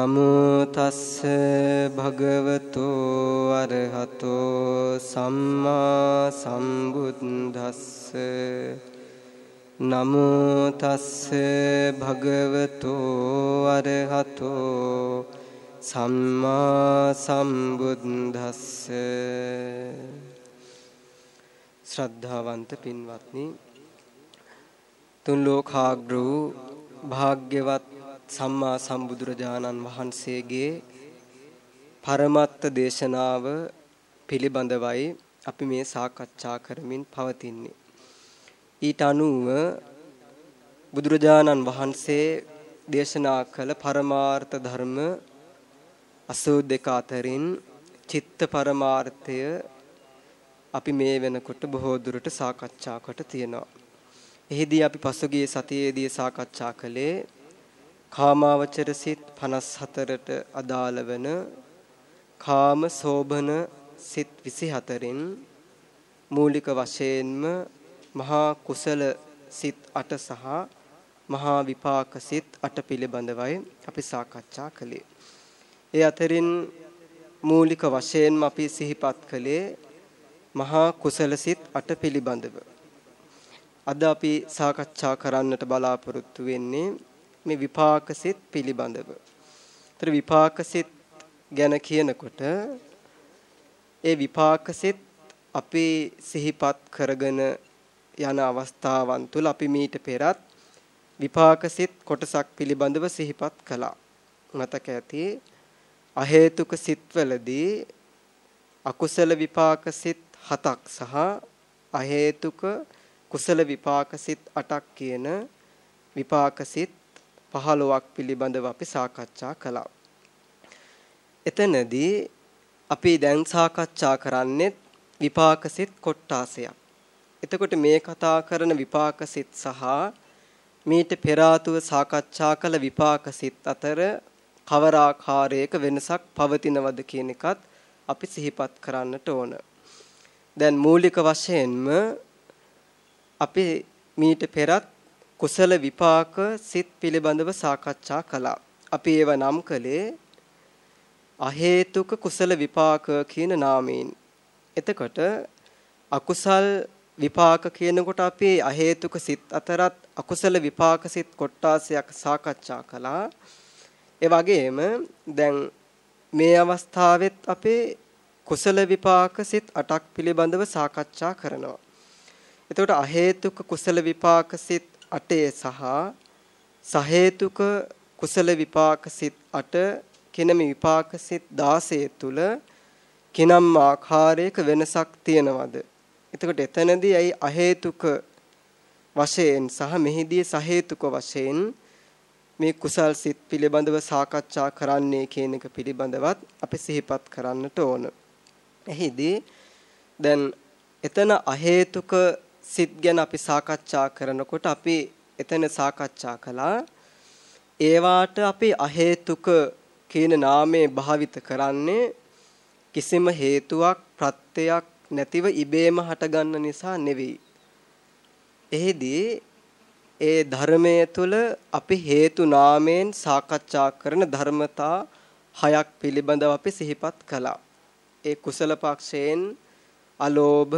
නමෝ තස්ස භගවතු අරහතෝ සම්මා සම්බුද්දස්ස. නමෝ තස්ස භගවතු අරහතෝ සම්මා සම්බුද්දස්ස. ශ්‍රද්ධාවන්ත පින්වත්නි තුන් ලෝකාග්‍ර වූ භාග්‍යවත් සම්මා සම්බුදුරජාණන් වහන්සේගේ පරමත්ත දේශනාව පිළිබඳවයි අපි මේ සාකච්ඡා කරමින් පවතින්නේ ඊට අනුව බුදුරජාණන් වහන්සේ දේශනා කළ පරමාර්ථ ධර්ම 82 අතරින් චිත්ත පරමාර්ථය අපි මේ වෙනකොට බොහෝ දුරට සාකච්ඡා කොට තියෙනවා. එහිදී අපි පසුගිය සතියේදී සාකච්ඡා කළේ කාමාවචර සිත් 54ට අදාළ වන කාම සෝභන සිත් 24න් මූලික වශයෙන්ම මහා කුසල සිත් 8 සහ මහා විපාක සිත් 8 පිළිබඳවයි අපි සාකච්ඡා කළේ. ඒ අතරින් මූලික වශයෙන්ම අපි සිහිපත් කළේ මහා කුසල සිත් 8 පිළිබඳව. අද අපි සාකච්ඡා කරන්නට බලාපොරොත්තු වෙන්නේ මේ විපාක සිත් පිළිබඳව. ඒතර විපාක සිත් ගැන කියනකොට ඒ විපාක සිත් අපි සිහිපත් කරගෙන යන අවස්ථාවන් තුල අපි මීට පෙරත් විපාක සිත් කොටසක් පිළිබඳව සිහිපත් කළා. මතක ඇති අහේතුක සිත්වලදී අකුසල විපාක සිත් 7ක් සහ අහේතුක කුසල විපාක සිත් 8ක් කියන විපාක සිත් 15ක් පිළිබඳව අපි සාකච්ඡා කළා. එතනදී අපි දැන් සාකච්ඡා කරන්නේ විපාක සිත් කොට්ටාසයක්. එතකොට මේ කතා කරන විපාක සිත් සහ මීට පෙර සාකච්ඡා කළ විපාක සිත් අතර කවර ආකාරයක වෙනසක් පවතිනවද කියන එකත් අපි සිහිපත් කරන්නට ඕන. දැන් මූලික වශයෙන්ම අපි මීට පෙරත් කුසල විපාක සිත් පිළිබඳව සාකච්ඡා කළා. අපි ඒව නම් කළේ අහේතුක කුසල විපාක කියන නාමයෙන්. එතකොට අකුසල් විපාක කියනකොට අපි අහේතුක සිත් අතරත් අකුසල විපාක සිත් කොටාසයක් සාකච්ඡා කළා. ඒ වගේම දැන් මේ අවස්ථාවෙත් අපේ කුසල විපාක සිත් 8ක් පිළිබඳව සාකච්ඡා කරනවා. එතකොට අහේතුක කුසල විපාක සිත් 8 සහ සහේතුක කුසල විපාක සිත් 8 කිනම විපාක සිත් 16 තුල කිනම් ආකාරයක වෙනසක් තියනවද? එතකොට එතනදී ඇයි අහේතුක වශයෙන් සහ මෙහිදී සහේතුක වශයෙන් මේ කුසල් සිත් පිළිබඳව සාකච්ඡා කරන්නේ කියන එක පිළිබඳවත් අපි සිහිපත් කරන්නට ඕන. එහිදී දැන් එතන අහේතුක සිත් ගැන අපි සාකච්ඡා කරනකොට අපි එතන සාකච්ඡා කළා ඒවාට අපි අහේතුක කියන නාමය භාවිත කරන්නේ කිසිම හේතුවක් ප්‍රත්‍යක් නැතිව ඉබේම හටගන්න නිසා නෙවෙයි. එහිදී ඒ ධර්මයේ තුල අපි හේතු නාමයෙන් සාකච්ඡා කරන ධර්මතා හයක් පිළිබඳව අපි සිහිපත් කළා. ඒ කුසල පක්ෂයෙන් අලෝභ,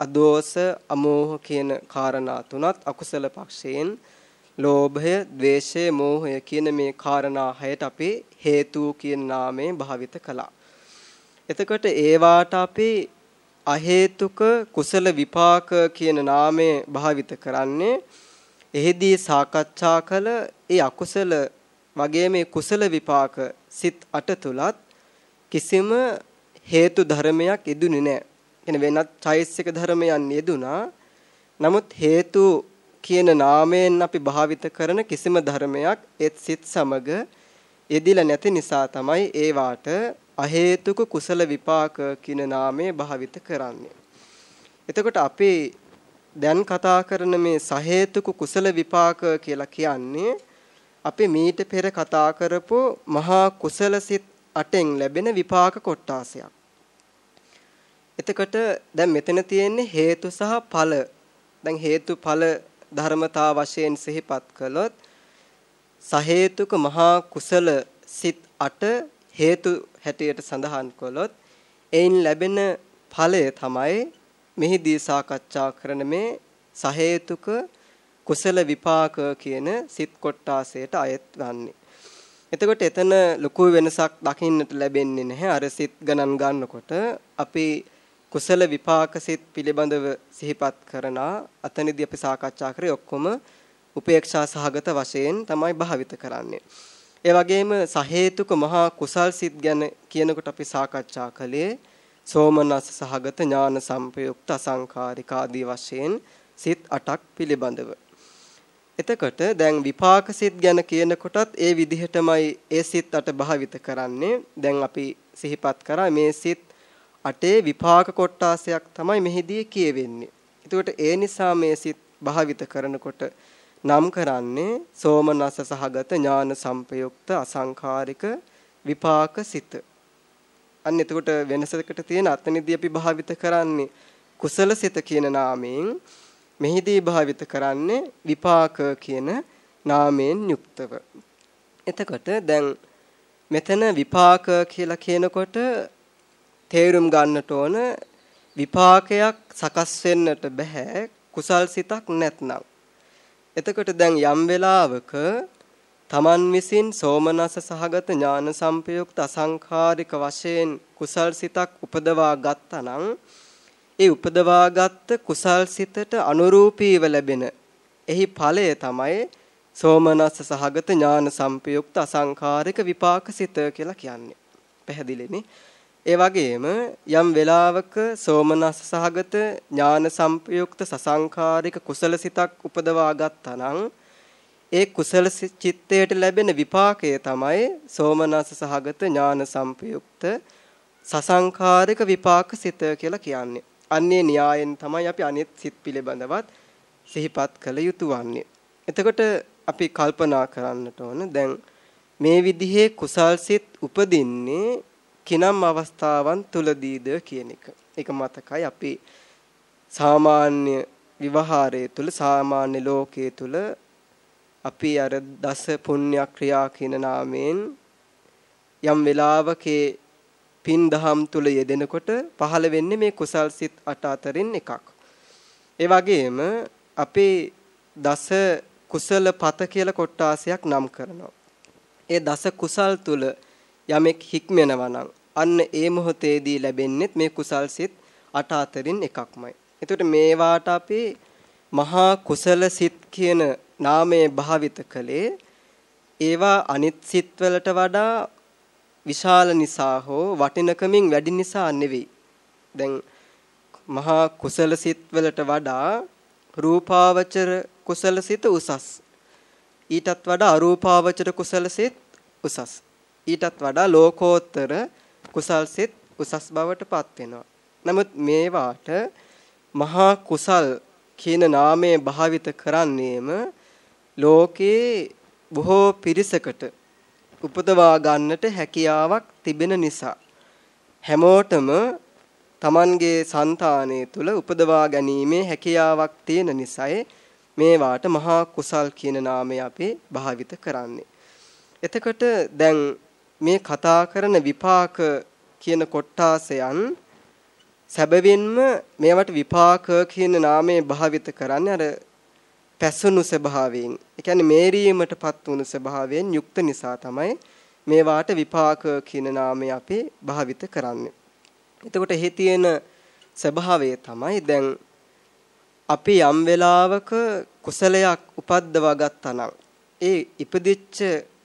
අදෝස, අමෝහ කියන කාරණා තුනත් අකුසල පක්ෂයෙන් ලෝභය, ద్వේෂය, මෝහය කියන මේ කාරණා හයට අපි හේතු කියන නාමයෙන් භාවිත කළා. එතකොට ඒ වාට අපි අහේතුක කුසල විපාක කියන නාමය භාවිත කරන්නේ එෙහිදී සාකච්ඡා කළ ඒ අකුසල වගේ මේ කුසල විපාක සිත් අට තුලත් කිසිම හේතු ධර්මයක් ඉදුනේ නැහැ. එන වෙනත් චෛසික ධර්මයන් යෙදුනා. නමුත් හේතු කියන නාමයෙන් අපි භාවිත කරන කිසිම ධර්මයක් ඒත් සිත් සමග යෙදිලා නැති නිසා තමයි ඒ වාට අහේතුක කුසල විපාක කියන නාමය භාවිත කරන්නේ. එතකොට අපේ දැන් කතා කරන මේ සහේතුක කුසල විපාක කියලා කියන්නේ අපි මීට පෙර කතා කරපු මහා කුසල සිත් අටෙන් ලැබෙන විපාක කොටාසයක්. එතකොට දැන් මෙතන තියෙන්නේ හේතු සහ ඵල. දැන් හේතුඵල ධර්මතා වශයෙන් සිහිපත් කළොත් සහේතුක මහා කුසල සිත් 8 හේතු හැටියට සඳහන් කළොත් එයින් ලැබෙන ඵලය තමයි මෙහිදී සාකච්ඡා කරන මේ සහේතුක කුසල විපාක කියන සිත් කොටාසයට අයත් වන්නේ. එතකොට එතන ලොකු වෙනසක් දකින්නට ලැබෙන්නේ නැහැ. අර සිත් ගණන් ගන්නකොට අපි කුසල විපාක සිත් පිළිබඳව සිහිපත් කරන අතනදී අපි සාකච්ඡා කරේ ඔක්කොම උපේක්ෂා සහගත වශයෙන් තමයි භාවිත කරන්නේ. ඒ වගේම සහේතුක මහා කුසල් සිත් ගැන කියනකොට අපි සාකච්ඡා කළේ සෝමනස් සහගත ඥාන සම්පයුක්ත අසංකාරික ආදී වශයෙන් සිත් 8ක් පිළිබඳව. එතකොට දැන් විපාක සිත් ගැන කියනකොටත් ඒ විදිහටමයි ඒ සිත් 8 භාවිත කරන්නේ. දැන් අපි සිහිපත් කරා මේ සිත් 8 විපාක කොටාසයක් තමයි මෙහිදී කියවෙන්නේ. එතකොට ඒ නිසා මේ සිත් භාවිත කරනකොට නම් කරන්නේ සෝමනස සහගත ඥාන සම්පයුක්ත අසංකාරික විපාක සිත. අන්න එතකොට වෙනසකට තියෙන අතනදී අපි භාවිත කරන්නේ කුසල සිත කියන නාමයෙන් මෙහිදී භාවිත කරන්නේ විපාක කියන නාමයෙන් යුක්තව. එතකොට දැන් මෙතන විපාක කියලා කියනකොට තේරුම් ගන්නට ඕන විපාකයක් සකස් වෙන්නට බෑ කුසල් සිතක් නැත්නම්. එතකොට දැන් යම් වෙලාවක තමන් විසින් සෝමනස සහගත ඥාන සම්පයුක්ත අසංඛාරික වශයෙන් කුසල් සිතක් උපදවා ගත්තනම් ඒ උපදවාගත් කුසල් සිතට අනුරූපීව ලැබෙන එහි ඵලය තමයි සෝමනස්ස සහගත ඥාන සම්පයුක්ත අසංඛාරික විපාක සිත කියලා කියන්නේ. පැහැදිලිනේ? ඒ වගේම යම් වෙලාවක සෝමනස්ස සහගත ඥාන සම්පයුක්ත සසංඛාරික කුසල සිතක් උපදවා ගත්තා නම් ඒ කුසල චිත්තයට ලැබෙන විපාකය තමයි සෝමනස්ස සහගත ඥාන සම්පයුක්ත සසංඛාරික විපාක සිත කියලා කියන්නේ. අන්නේ න්‍යායෙන් තමයි අපි අනිත් සිත් පිළිබඳවත් සිහිපත් කළ යුතු වන්නේ. එතකොට අපි කල්පනා කරන්නට ඕන දැන් මේ විදිහේ කුසල් සිත් උපදින්නේ කිනම් අවස්ථාවන් තුලදීද කියන එක. ඒක මතකයි අපි සාමාන්‍ය විවහාරයේ තුල සාමාන්‍ය ලෝකයේ තුල අපි අර දස පුණ්‍ය ක්‍රියා කියන නාමයෙන් යම් වෙලාවකේ පින් දහම් තුල යෙදෙනකොට පහළ වෙන්නේ මේ කුසල් සිත් අට අතරින් එකක්. ඒ වගේම අපේ දස කුසල පත කියලා කොටාසයක් නම් කරනවා. ඒ දස කුසල් තුල යමෙක් හික්මෙනවා නම් අන්න ඒ මොහොතේදී ලැබෙන්නේ මේ කුසල් සිත් අට අතරින් එකක්මයි. එතකොට මේවාට අපි මහා කුසල සිත් කියන නාමය භාවිත කළේ ඒවා අනිත් සිත් වලට වඩා විශාල නිසා හෝ වටිනකමින් වැඩි නිසා නෙවෙයි. දැන් මහා කුසල සිත් වලට වඩා රූපාවචර කුසල සිත උසස්. ඊටත් වඩා අරූපාවචර කුසල සිත් උසස්. ඊටත් වඩා ලෝකෝත්තර කුසල් සිත් උසස් බවට පත් වෙනවා. නමුත් මේවාට මහා කුසල් කියන නාමය භාවිත කරන්නේම ලෝකේ බොහෝ පිරිසකට උපදවා ගන්නට හැකියාවක් තිබෙන නිසා හැමෝටම Tamanගේ సంతානය තුල උපදවා ගැනීමේ හැකියාවක් තියෙන නිසායි මේවාට මහා කුසල් කියන නාමය අපි භාවිත කරන්නේ. එතකොට දැන් මේ කතා කරන විපාක කියන කොට්ටාසයන් සැබවින්ම මේවට විපාක කියන නාමය භාවිත කරන්නේ අර පැසුණු ස්වභාවයෙන් ඒ කියන්නේ මේරීමටපත් වුණු ස්වභාවයෙන් යුක්ත නිසා තමයි මේවාට විපාක කියන නාමය අපි භාවිත කරන්නේ. එතකොට එහි තියෙන ස්වභාවය තමයි දැන් අපි යම් වෙලාවක කුසලයක් උපද්දවා ගත්තා නම් ඒ ඉපදිච්ච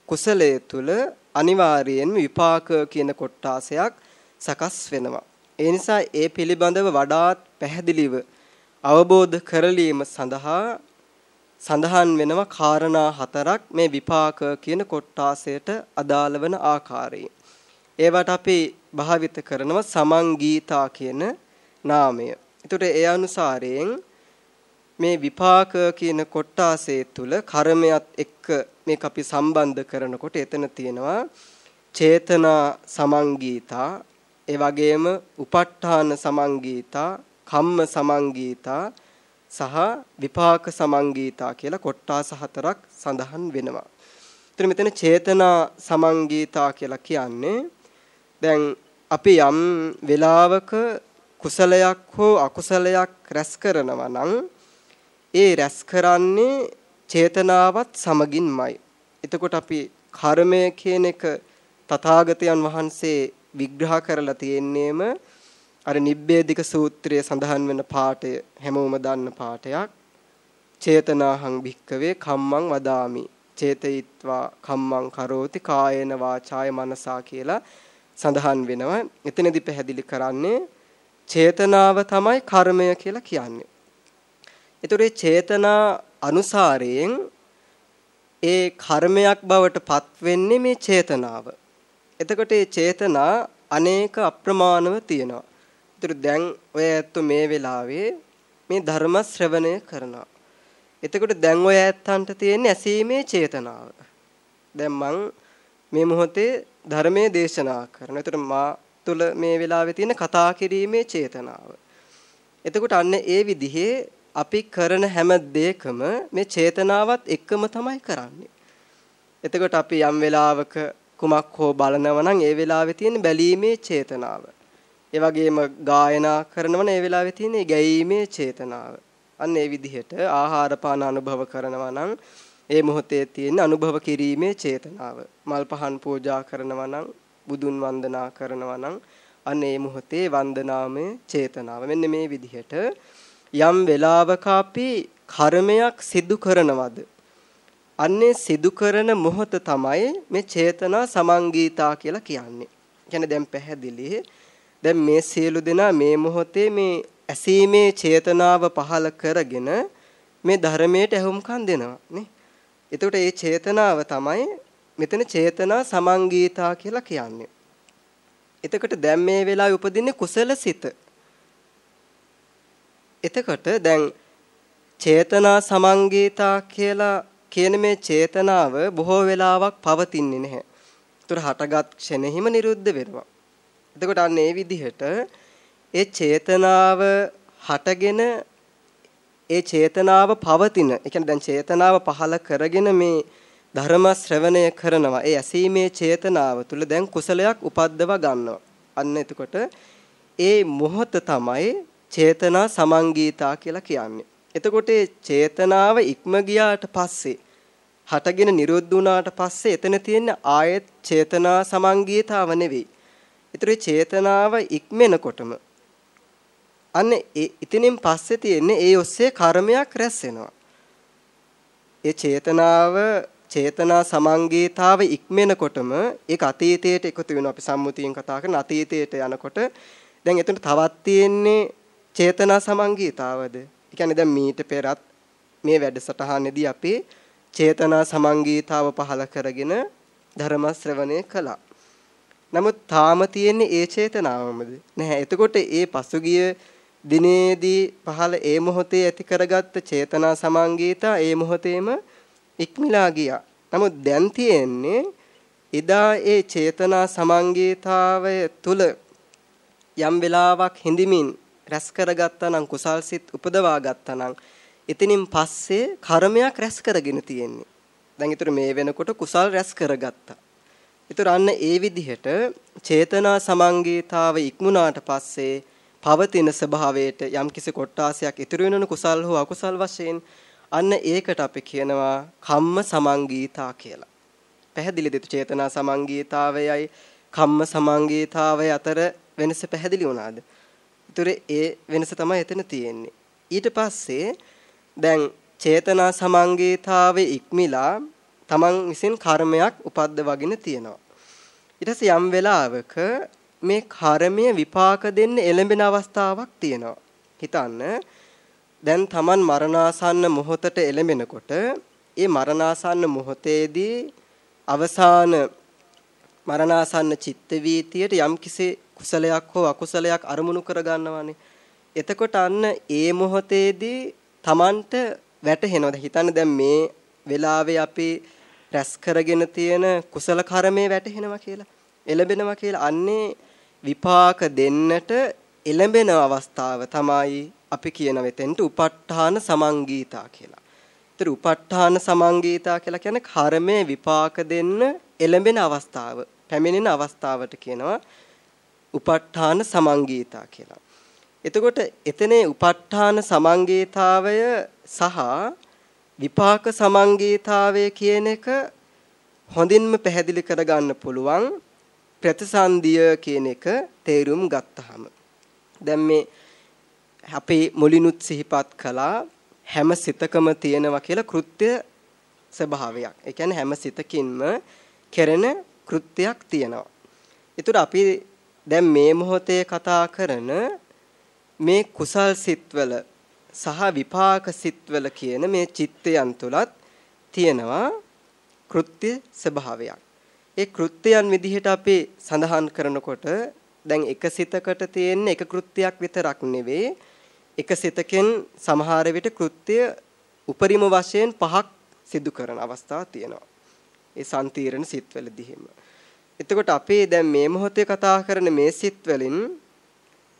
කුසලය තුල අනිවාර්යයෙන්ම විපාක කියන කොටාසයක් සකස් වෙනවා. ඒ නිසා ඒ පිළිබඳව වඩාත් පැහැදිලිව අවබෝධ කරලීම සඳහා සඳහන් වෙනවා කාරණා හතරක් මේ විපාක කියන කොටාසයට අදාළ වන ආකාරයෙන්. ඒවට අපි භාවිත කරනවා සමංගීතා කියන නාමය. ඒතට ඒ අනුසාරයෙන් මේ විපාක කියන කොටාසේ තුල කර්මයක් එක්ක මේක අපි සම්බන්ධ කරනකොට එතන තියෙනවා චේතනා සමංගීතා ඒ වගේම උප ဋ ාණ සමංගීතා, කම්ම සමංගීතා සහ විපාක සමංගීතා කියලා කොට්ටාස හතරක් සඳහන් වෙනවා. එතන මෙතන චේතනා සමංගීතා කියලා කියන්නේ දැන් අපි යම් වෙලාවක කුසලයක් හෝ අකුසලයක් රැස් කරනවා නම් ඒ රැස් කරන්නේ චේතනාවත් සමගින්මයි. එතකොට අපි කර්මය කියන එක තථාගතයන් වහන්සේ විග්‍රහ කරලා තියෙන්නේම අර නිබ්බේධික සූත්‍රයේ සඳහන් වෙන පාඩය හැමෝම දන්න පාඩයක්. චේතනාහං භික්කවේ කම්මං වදාමි. චේතයිත්වා කම්මං කරෝති කායේන වාචාය මනසා කියලා සඳහන් වෙනවා. එතනදී පැහැදිලි කරන්නේ චේතනාව තමයි කර්මය කියලා කියන්නේ. ඒතර චේතනා අනුසාරයෙන් ඒ කර්මයක් බවට පත් වෙන්නේ මේ චේතනාව. එතකොට මේ චේතනා අනේක අප්‍රමාණව තියෙනවා. ඒතර දැන් ඔය ඇත්තෝ මේ වෙලාවේ මේ ධර්ම ශ්‍රවණය කරනවා. එතකොට දැන් ඔය ඇත්තන්ට තියෙන ඇසීමේ චේතනාව. දැන් මං මේ මොහොතේ ධර්මයේ දේශනා කරනවා. එතකොට මා තුළ මේ වෙලාවේ තියෙන කතා කිරීමේ චේතනාව. එතකොට අන්න ඒ විදිහේ අපි කරන හැම දෙයකම මේ චේතනාවත් එක්කම තමයි කරන්නේ. එතකොට අපි යම් වෙලාවක කුමක් හෝ බලනවා නම් ඒ වෙලාවේ තියෙන බැලීමේ චේතනාව. ඒ වගේම ගායනා කරනවා නම් ඒ වෙලාවේ තියෙන ගැයීමේ චේතනාව. අන්න ඒ විදිහට ආහාර පාන අනුභව කරනවා නම් ඒ මොහොතේ තියෙන අනුභව කිරීමේ චේතනාව. මල් පහන් පූජා කරනවා නම් බුදුන් වන්දනා කරනවා නම් අන්න ඒ මොහොතේ වන්දනාමය චේතනාව. මෙන්න මේ විදිහට යම් වෙලාවක අපි කර්මයක් සිදු කරනවද අන්නේ සිදු කරන මොහොත තමයි මේ චේතනා සමංගීතා කියලා කියන්නේ. කියන්නේ දැන් පැහැදිලි. දැන් මේ සියලු දෙනා මේ මොහොතේ මේ ඇසීමේ චේතනාව පහල කරගෙන මේ ධර්මයට ඇහුම්කන් දෙනවා නේ. එතකොට මේ චේතනාව තමයි මෙතන චේතනා සමංගීතා කියලා කියන්නේ. එතකොට දැන් මේ වෙලාවේ උපදින්නේ කුසල සිත. එතකොට දැන් චේතනා සමංගීතා කියලා කියන මේ චේතනාව බොහෝ වෙලාවක් පවතින්නේ නැහැ. ඒතර හටගත් ක්ෂණෙහිම නිරුද්ධ වෙනවා. එතකොට අන්න ඒ විදිහට ඒ චේතනාව හටගෙන ඒ චේතනාව පවතින. ඒ කියන්නේ දැන් චේතනාව පහල කරගෙන මේ ධර්ම ශ්‍රවණය කරනවා. ඒ ඇසීමේ චේතනාව තුල දැන් කුසලයක් උපද්දව ගන්නවා. අන්න එතකොට ඒ මොහොත තමයි චේතනා සමංගීතා කියලා කියන්නේ. එතකොට චේතනාව ඉක්ම ගියාට පස්සේ හටගෙන නිරුද්ධ වුණාට පස්සේ එතන තියෙන ආයෙත් චේතනා සමංගීතාව නෙවෙයි. ඒතර චේතනාව ඉක්මනකොටම අන්න ඉතිනින් පස්සේ තියෙන්නේ ඒ ඔස්සේ කර්මයක් රැස් වෙනවා. ඒ චේතනාව චේතනා සමංගීතාව ඉක්මනකොටම ඒක අතීතයට එකතු වෙනවා. අපි සම්මුතියෙන් කතා කරන අතීතයට යනකොට දැන් එතන තවත් තියෙන්නේ චේතනා සමංගීතාවද? ඒ කියන්නේ දැන් මීට පෙරත් මේ වැඩසටහනේදී අපි චේතනා සමංගීතාව පහල කරගෙන ධර්ම ශ්‍රවණය කළා. නමුත් තාම තියෙන්නේ ඒ චේතනාවමද? නැහැ. එතකොට ඒ පසුගිය දිනේදී පහල ඒ මොහොතේ ඇති කරගත්ත චේතනා සමංගීතා ඒ මොහොතේම ඉක්මලා ගියා. නමුත් දැන් තියෙන්නේ එදා ඒ චේතනා සමංගීතාවය තුල යම් වෙලාවක් හිඳමින් රැස් කරගත්තා නම් කුසල් සිත් උපදවා ගත්තා නම් එතනින් පස්සේ කර්මයක් රැස් කරගෙන තියෙන්නේ. දැන් ඊටර මේ වෙනකොට කුසල් රැස් කරගත්තා. ඊටර අන්න ඒ විදිහට චේතනා සමංගීතාව ඉක්මුණාට පස්සේ පවතින ස්වභාවයට යම්කිසි කොටාසයක් ඉතුරු වෙනන කුසල් හෝ අකුසල් වශයෙන් අන්න ඒකට අපි කියනවා කම්ම සමංගීතා කියලා. පැහැදිලිද චේතනා සමංගීතාවයයි කම්ම සමංගීතාවය අතර වෙනස පැහැදිලි වුණාද? ඒතර ඒ වෙනස තමයි එතන තියෙන්නේ. ඊට පස්සේ දැන් චේතනා සමංගීතාවේ ඉක්මිලා තමන් විසින් කර්මයක් උපද්දවගෙන තියෙනවා. ඊට පස්සේ යම් වෙලාවක මේ කර්මය විපාක දෙන්න එළඹෙන අවස්ථාවක් තියෙනවා. හිතන්න දැන් තමන් මරණාසන්න මොහොතට එළඹෙනකොට ඒ මරණාසන්න මොහොතේදී අවසාන මරණාසන්න චිත්ත වීතියට යම්කිසි කුසලයක් හෝ අකුසලයක් අරමුණු කරගන්නවානේ. එතකොට අන්න ඒ මොහොතේදී Tamanට වැටහෙනවද හිතන්න දැන් මේ වෙලාවේ අපි රැස් කරගෙන තියෙන කුසල කර්මයේ වැටහෙනවා කියලා එළඹෙනවා කියලා අන්නේ විපාක දෙන්නට එළඹෙන අවස්ථාව තමයි අපි කියන වෙතෙන්ට උප ဋ ාණ සමංගීතා කියලා. ඒතර උප ဋ ාණ සමංගීතා කියලා කියන්නේ කර්මයේ විපාක දෙන්න එළඹෙන අවස්ථාව, පැමිණෙන අවස්ථාවට කියනවා උප ဋ ාණ සමංගීතා කියලා. එතකොට එතනේ උප ဋ ාණ සමංගීතාවය සහ විපාක සමංගීතාවය කියන එක හොඳින්ම පැහැදිලි කරගන්න පුළුවන් ප්‍රතිසන්දිය කියන එක තේරුම් ගත්තාම දැන් මේ අපේ මුලිනුත් සිහිපත් කළා හැම සිතකම තියෙනවා කියලා කෘත්‍ය ස්වභාවයක්. ඒ කියන්නේ හැම සිතකින්ම කෙරෙන කෘත්‍යයක් තියෙනවා. ඒතර අපි දැන් මේ මොහොතේ කතා කරන මේ කුසල් සිත්වල සහ විපාක සිත්වල කියන මේ චිත්තයන් තුලත් තියෙනවා කෘත්‍ය ස්වභාවයක්. ඒ කෘත්‍යයන් විදිහට අපි සඳහන් කරනකොට දැන් එක සිතකට තියෙන එක කෘත්‍යයක් විතරක් නෙවෙයි එක සිතකින් සමහර විට කෘත්‍ය උපරිම වශයෙන් පහක් සිදු කරන අවස්ථා තියෙනවා. ඒ සම්තිරණ සිත්වලදීම. එතකොට අපි දැන් මේ මොහොතේ කතා කරන මේ සිත්වලින්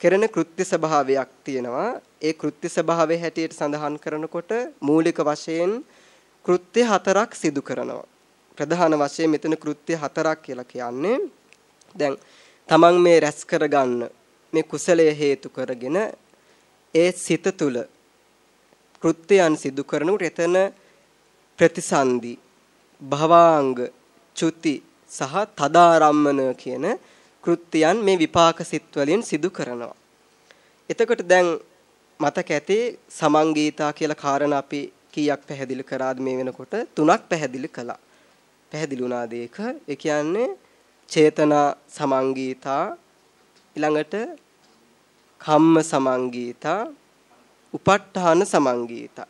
කරන කෘත්‍ය ස්වභාවයක් තියෙනවා. ඒ කෘත්‍ය ස්වභාවය හැටියට සඳහන් කරනකොට මූලික වශයෙන් කෘත්‍ය හතරක් සිදු කරනවා. ප්‍රධාන වශයෙන් මෙතන කෘත්‍ය හතරක් කියලා කියන්නේ දැන් තමන් මේ රැස් කරගන්න මේ කුසලය හේතු කරගෙන ඒ සිත තුල කෘත්‍යයන් සිදු කරනකොට එතන ප්‍රතිසන්දි භවාංග චුති සහ තදාරම්මන කියන කෘත්‍යයන් මේ විපාක සිත් වලින් සිදු කරනවා. එතකොට දැන් මතක ඇති සමංගීතා කියලා කාරණා අපි කීයක් පැහැදිලි කරාද මේ වෙනකොට තුනක් පැහැදිලි කළා. පැහැදිලි වුණාද ඒක? ඒ කියන්නේ චේතනා සමංගීතා ඊළඟට කම්ම සමංගීතා උප ဋ ාණ සමංගීතා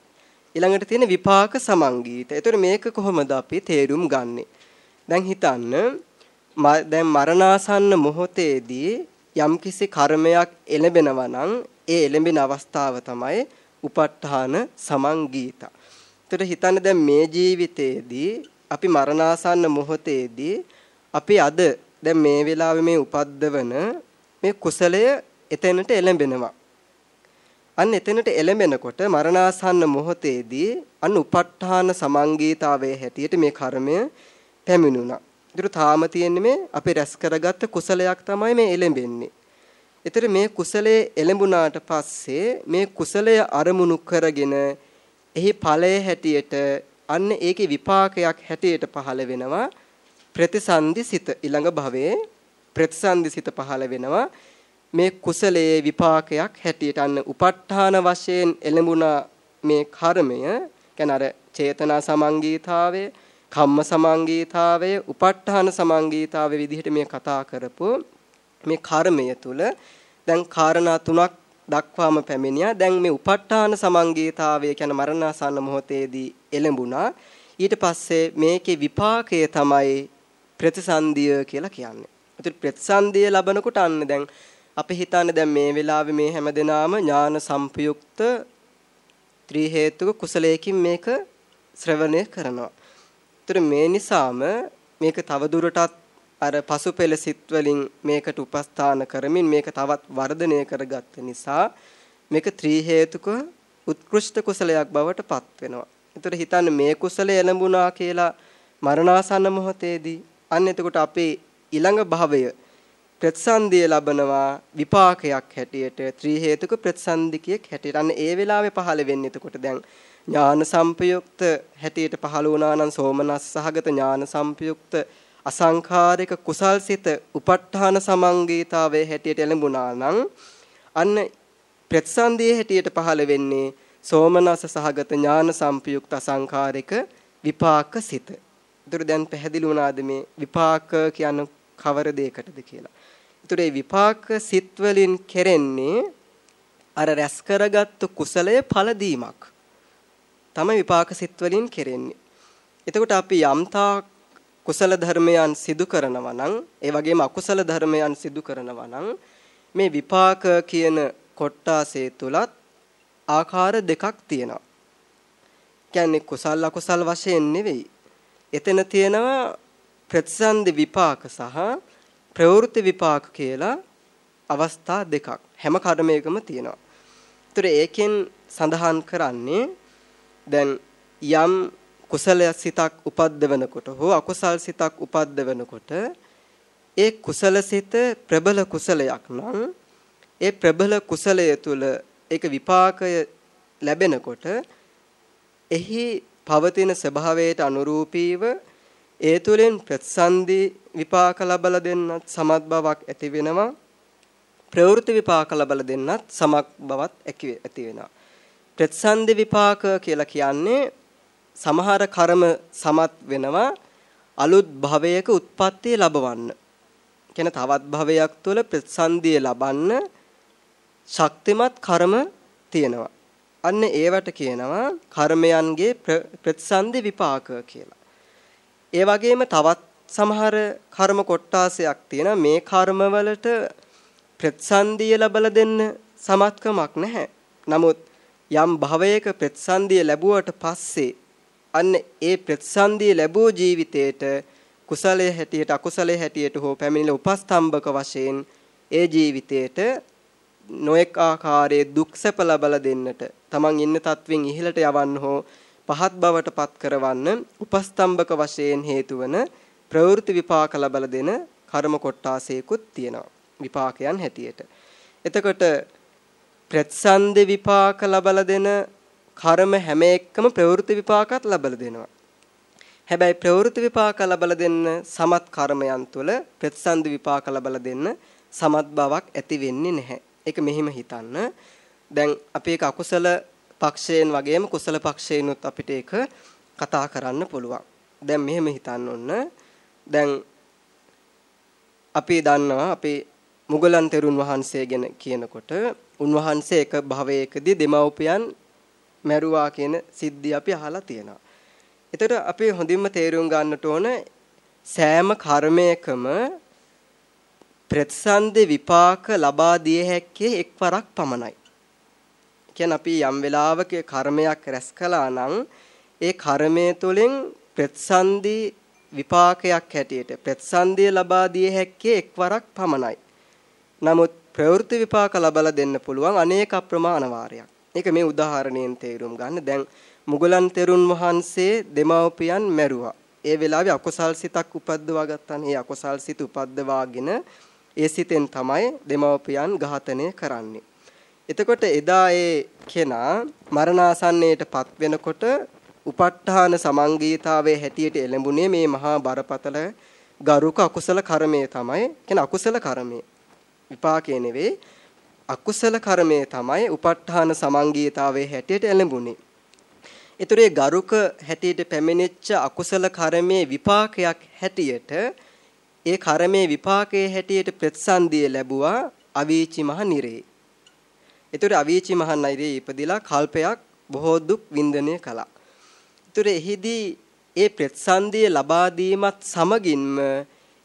ඊළඟට තියෙන විපාක සමංගීත. ඒතර මේක කොහොමද අපි තේරුම් ගන්නෙ? දැන් හිතන්න දැන් මරණාසන්න මොහොතේදී යම්කිසි කර්මයක් එළඹෙනවා නම් ඒ එළඹෙන අවස්ථාව තමයි උපට්ඨාන සමංගීත. ඒතර හිතන්න දැන් මේ ජීවිතේදී අපි මරණාසන්න මොහොතේදී අපි අද දැන් මේ වෙලාවේ මේ උපද්දවන මේ කුසලය එතැනට එළඹෙනවා. අන්න එතැනට එළඹෙනකොට මරණාසන්න මොහොතේදී අන්න උපට්ඨාන සමංගීතාවයේ හැටියට මේ කර්මය පැමිණුණා. ඒතර තාම තියෙන්නේ මේ අපි රැස් කරගත්ත කුසලයක් තමයි මේ එළඹෙන්නේ. ඒතර මේ කුසලයේ එළඹුණාට පස්සේ මේ කුසලය අරමුණු කරගෙන එහි ඵලය හැටියට අන්න ඒකේ විපාකයක් හැටියට පහළ වෙනවා ප්‍රතිසන්දි සිත ඊළඟ භවයේ ප්‍රතිසන්දි සිත පහළ වෙනවා මේ කුසලයේ විපාකයක් හැටියට අන්න උප ဋ ාණ වශයෙන් එළඹුණා මේ කර්මය කියන අර චේතනා සමංගීතාවය කම්ම සමංගීතාවය උප ဋ ාණ සමංගීතාවය විදිහට මේ කතා කරපු මේ කර්මය තුල දැන් කාරණා තුනක් දක්වාම පැමිණියා දැන් මේ උප ဋ ාණ සමංගීතාවය කියන මරණාසන්න මොහොතේදී එළඹුණා ඊට පස්සේ මේකේ විපාකය තමයි ප්‍රතිසන්දිය කියලා කියන්නේ. ඒත් ප්‍රතිසන්දිය ලබනකොට අන්න දැන් අපි හිතන්නේ දැන් මේ වෙලාවේ මේ හැමදෙනාම ඥාන සම්පයුක්ත ත්‍රි හේතුක කුසලයකින් මේක ශ්‍රවණය කරනවා. ඒතර මේ නිසාම මේක තවදුරටත් අර පසුපෙළ සිත් වලින් මේකට උපස්ථාන කරමින් මේක තවත් වර්ධනය කරගත්ත නිසා මේක ත්‍රි හේතුක උත්කෘෂ්ඨ කුසලයක් බවට පත් වෙනවා. ඒතර හිතන්නේ මේ කුසලය එළඹුණා කියලා මරණාසන්න මොහොතේදී අන්න එතකොට අපේ ඊළඟ භවය ප්‍රතිසන්දිය ලබනවා විපාකයක් හැටියට ත්‍රි හේතුක ප්‍රතිසන්දිකයක් හැටියට. අන්න ඒ වෙලාවේ පහළ වෙන්නේ එතකොට දැන් ඥාන සම්පයුක්ත හැටියට පහළ වුණා නම් සෝමනස් සහගත ඥාන සම්පයුක්ත අසංඛාරික කුසල්සිත උප ဋ ාණ සමංගීතාවයේ හැටියට එළඹුණා නම් අන්න ප්‍රතිසන්දියේ හැටියට පහළ වෙන්නේ සෝමනස සහගත ඥාන සම්පයුක්ත අසංඛාරික විපාක සිත. ඒතර දැන් පැහැදිලි වුණාද මේ විපාක කියන කවර දෙයකටද කියලා. ඒතර මේ විපාක සිත් වලින් කෙරෙන්නේ අර රැස් කරගත්තු කුසලය ඵල දීමක්. තමයි විපාක සිත් වලින් කෙරෙන්නේ. එතකොට අපි යම්තා කුසල ධර්මයන් සිදු කරනවා නම් ඒ වගේම අකුසල ධර්මයන් සිදු කරනවා නම් මේ විපාක කියන කොට්ටාසේ තුලත් ආකාර දෙකක් තියෙනවා. කියන්නේ කුසල අකුසල වශයෙන් නෙවෙයි. එතන තියෙනවා ප්‍රතිසන්දි විපාක සහ ප්‍රවෘත්ති විපාක කියලා අවස්ථා දෙකක් හැම කර්මයකම තියෙනවා. ඒතර ඒකෙන් සඳහන් කරන්නේ දැන් යම් කුසල සිතක් උපද්දවනකොට හෝ අකුසල් සිතක් උපද්දවනකොට ඒ කුසල සිත ප්‍රබල කුසලයක් නම් ඒ ප්‍රබල කුසලය තුල ඒක විපාකය ලැබෙනකොට එහි පවතින ස්වභාවයට අනුරූපීව ඒ තුළින් ප්‍රතිසන්දි විපාක ලබලා දෙන්නත් සමත් බවක් ඇති වෙනවා. ප්‍රවෘත්ති විපාක ලබලා දෙන්නත් සමක් බවක් ඇති වෙනවා. ප්‍රතිසන්දි විපාක කියලා කියන්නේ සමහර කර්ම සමත් වෙනවා අලුත් භවයක උත්පත්ති ලැබවන්න. කියන තවත් භවයක් තුළ ප්‍රතිසන්දිය ලබන්න ශක්තිමත් කර්ම තියෙනවා. අන්න ඒවට කියනවා කර්මයන්ගේ ප්‍රතිසන්දි විපාක කියලා. ඒ වගේම තවත් සමහර කර්ම කොටාසයක් තියෙනවා මේ කර්මවලට ප්‍රතිසන්දිය ලැබලා දෙන්න සමත්කමක් නැහැ. නමුත් යම් භවයක ප්‍රතිසන්දිය ලැබුවට පස්සේ අන්න ඒ ප්‍රතිසන්දිය ලැබූ ජීවිතේට කුසලයේ හැටියට අකුසලයේ හැටියට හෝ පැමිණිලා උපස්තම්භක වශයෙන් ඒ ජීවිතේට නොඑක් ආකාරයේ දුක් සැප ලබලා දෙන්නට තමන් ඉන්න තත්වෙන් ඉහළට යවන්න හෝ පහත් බවට පත් කරවන්න උපස්තම්භක වශයෙන් හේතු වන ප්‍රවෘත්ති විපාක ලබලා දෙන කර්ම කොටාසේකුත් තියෙනවා විපාකයන් හැටියට. එතකොට ප්‍රතිසන්දි විපාක ලබලා දෙන කර්ම හැම එක්කම ප්‍රවෘත්ති විපාකات ලබලා දෙනවා. හැබැයි ප්‍රවෘත්ති විපාක ලබලා දෙන්න සමත් කර්මයන් තුළ ප්‍රතිසන්දි විපාක ලබලා දෙන්න සමත් බවක් ඇති වෙන්නේ නැහැ. ඒක මෙහිම හිතන්න. දැන් අපි ඒක අකුසල පක්ෂයෙන් වගේම කුසල පක්ෂයෙන්ුත් අපිට ඒක කතා කරන්න පුළුවන්. දැන් මෙහෙම හිතන්න ඕන. දැන් අපි දන්නවා අපි මුගලන් තෙරුන් වහන්සේ ගැන කියනකොට උන්වහන්සේ එක භවයකදී දෙමව්පියන් මැරුවා කියන සිද්ධිය අපි අහලා තියෙනවා. ඒතර අපි හොඳින්ම තේරුම් ගන්නට ඕන සෑම කර්මයකම ප්‍රතිසන්දි විපාක ලබා දිය හැක්කේ එක්වරක් පමණයි. කියන්නේ අපි යම් වෙලාවක කර්මයක් රැස් කළා නම් ඒ කර්මය තුළින් ප්‍රතිසන්දි විපාකයක් හැටියට ප්‍රතිසන්දිය ලබා දිය හැක්කේ එක්වරක් පමණයි. නමුත් ප්‍රවෘත්ති විපාක ලබලා දෙන්න පුළුවන් අනේක අප්‍රමාණ වාරයක්. ඒක මේ උදාහරණයෙන් තේරුම් ගන්න. දැන් මුගලන් තෙරුන් වහන්සේ දෙමව්පියන් මැරුවා. ඒ වෙලාවේ අකුසල් සිතක් උපද්දවා ගත්තානේ. ඒ අකුසල් සිත උපද්දවාගෙන ඒ සිතෙන් තමයි දෙමව්පියන් ඝාතනය කරන්නේ. එතකොට එදා ඒ කෙනා මරණාසන්නයටපත් වෙනකොට උප ဋ ාහන සමංගීතාවේ හැටියට එළඹුණේ මේ මහා බරපතල ගරුක අකුසල කර්මය තමයි. කියන අකුසල කර්මය. විපාකේ නෙවෙයි අකුසල කර්මය තමයි උප ဋ ාහන සමංගීතාවේ හැටියට එළඹුණේ. ඒතරේ ගරුක හැටියට පැමිණෙච්ච අකුසල කර්මයේ විපාකයක් හැටියට ඒ කර්මයේ විපාකයේ හැටියට ප්‍රතිසන්දිය ලැබුවා අවීචි මහ නිරේ. ඒතර අවීචි මහ නිරේ ඉපදිලා කල්පයක් බොහෝ දුක් වින්දනය කළා. ඒතර එහිදී ඒ ප්‍රතිසන්දිය ලබා දීමත් සමගින්ම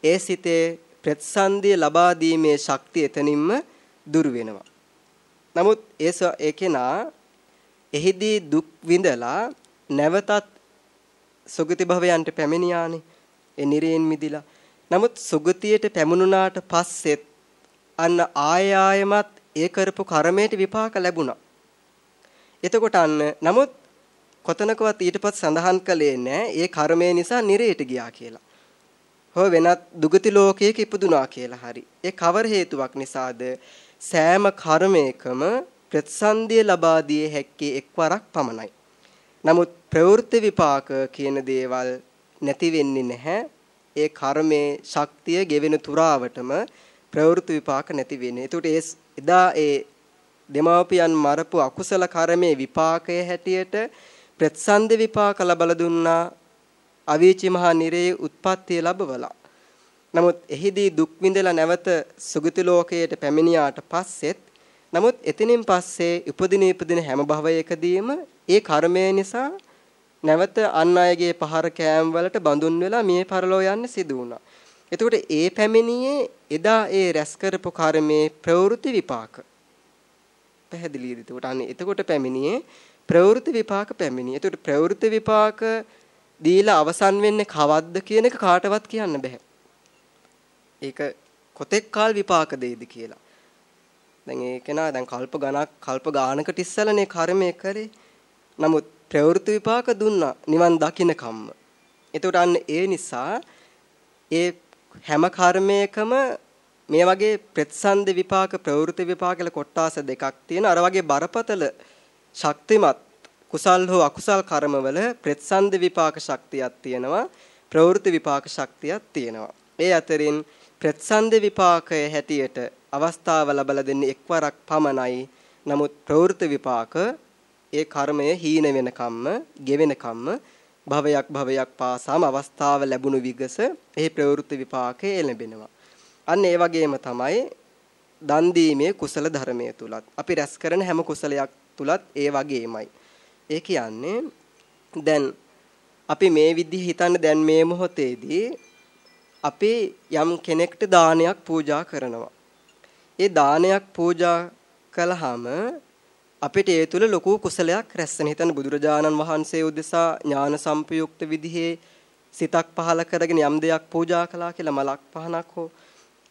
ඒ සිතේ ප්‍රතිසන්දිය ලබා දීමේ ශක්තිය එතනින්ම දුරු වෙනවා. නමුත් ඒ කෙනා එහිදී දුක් විඳලා නැවතත් සුගති භවයන්ට පැමිණියානේ. ඒ නිරේන් මිදිලා. නමුත් සුගතියට පැමුණුනාට පස්සෙත් අන්න ආය ආයමත් ඒ කරපු කර්මයට විපාක ලැබුණා. එතකොට අන්න නමුත් කොතනකවත් ඊට පස්සේ සඳහන් කළේ නැහැ ඒ කර්මය නිසා නිරේට ගියා කියලා. හෝ වෙනත් දුගති ලෝකයක ඉපදුනා කියලා හරි. ඒ කවර හේතුවක් නිසාද සෑම කර්මයකම ප්‍රතිසන්දිය ලබා දිය හැක්කේ එක්වරක් පමණයි. නමුත් ප්‍රවෘත්ති විපාක කියන දේවල් නැති වෙන්නේ නැහැ. ඒ කර්මයේ ශක්තිය ගෙවෙන තුරාවටම ප්‍රවෘත්ති විපාක නැති වෙන්නේ. ඒකට ඒ එදා ඒ දෙමාපියන් මරපු අකුසල කර්මයේ විපාකයේ හැටියට ප්‍රතිසන්දි විපාක ලබලා දුන්නා අවීචි මහා නිරේ උත්පත්තිය ලැබවලා නමුත් එහිදී දුක් විඳලා නැවත සුගති ලෝකයට පැමිණියාට පස්සෙත් නමුත් එතනින් පස්සේ උපදින උපදින හැම භවයකදීම ඒ කර්මය නිසා නැවත අන් අයගේ පහර කෑම් වලට බඳුන් වෙලා මිය පරලෝ යන්න සිදු වුණා. එතකොට ඒ පැමිණියේ එදා ඒ රැස් කරපු කර්මයේ ප්‍රවෘත්ති විපාක. පැහැදිලිද? එතකොට අනේ එතකොට පැමිණියේ ප්‍රවෘත්ති විපාක පැමිණියේ. එතකොට ප්‍රවෘත්ති විපාක දීලා අවසන් වෙන්නේ කවද්ද කියන එක කාටවත් කියන්න බෑ. ඒක කොතෙක් කාල විපාක දෙයිද කියලා. දැන් ඒ කෙනා දැන් කල්ප ගණක් කල්ප ගානකට ඉස්සලනේ කර්මය කරේ. නමුත් ප්‍රවෘත්ති විපාක දුන්නා නිවන් දකින්නකම්ම. එතකොට අන්න ඒ නිසා ඒ හැම කර්මයකම මේ වගේ ප්‍රතිසන්ද විපාක ප්‍රවෘත්ති විපාක කියලා කොටාස දෙකක් තියෙන අර වගේ බරපතල ශක්තිමත් කුසල් හෝ අකුසල් කර්මවල ප්‍රතිසන්ද විපාක ශක්තියක් තියෙනවා ප්‍රවෘත්ති විපාක ශක්තියක් තියෙනවා ඒ අතරින් ප්‍රතිසන්ද විපාකයේ හැටියට අවස්ථාව ලබලා දෙන්නේ එක්වරක් පමණයි නමුත් ප්‍රවෘත්ති විපාක ඒ කර්මය හීන වෙනකම්ම ගෙවෙනකම්ම භවයක් භවයක් පාසාම අවස්ථාව ලැබුණු විගස එහි ප්‍රවෘත්ති විපාකයේ එළඹෙනවා. අන්න ඒ වගේම තමයි දන් දීමේ කුසල ධර්මයේ තුලත් අපි රැස් කරන හැම කුසලයක් තුලත් ඒ වගේමයි. ඒ කියන්නේ දැන් අපි මේ විදිහ හිතන්න දැන් මේ මොහොතේදී අපි යම් කෙනෙක්ට දානයක් පූජා කරනවා. ඒ දානයක් පූජා කළාම අපිට ඒ තුල ලොකු කුසලයක් රැස්සෙන. හිතන බුදුරජාණන් වහන්සේ උදෙසා ඥාන සම්පයුක්ත විදිහේ සිතක් පහල කරගෙන යම් දෙයක් පූජා කළා කියලා මලක් පහනක් හෝ.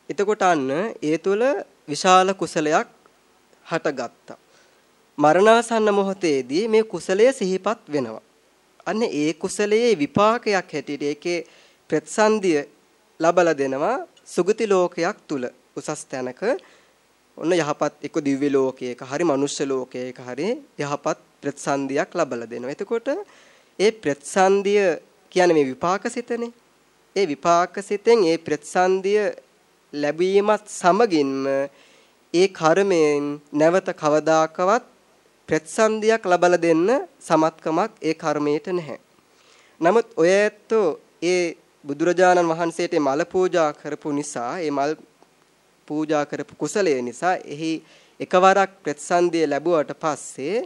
එතකොට අන්න ඒ තුල විශාල කුසලයක් හටගත්තා. මරණාසන්න මොහොතේදී මේ කුසලය සිහිපත් වෙනවා අන්න ඒ කුසලයේ විපාකයක් හැටියට ඒකේ ප්‍රතිසන්දිය ලබලා දෙනවා සුගති ලෝකයක් තුල උසස් තැනක ඔන්න යහපත් එක්ක දිව්‍ය ලෝකයක හරි මනුෂ්‍ය ලෝකයක හරි යහපත් ප්‍රතිසන්දියක් ලබලා දෙනවා. එතකොට ඒ ප්‍රතිසන්දිය කියන්නේ මේ විපාකසිතනේ. ඒ විපාකසිතෙන් ඒ ප්‍රතිසන්දිය ලැබීමත් සමගින්ම ඒ කර්මයෙන් නැවත කවදාකවත් ප්‍රතිසන්දියක් ලබලා දෙන්න සමත්කමක් ඒ කර්මයට නැහැ. නමුත් ඔය ඇත්තෝ ඒ බුදුරජාණන් වහන්සේට මල පූජා කරපු නිසා ඒ මල් පූජා කරපු කුසලය නිසා එහි එකවරක් ප්‍රතිසන්දිය ලැබුවට පස්සේ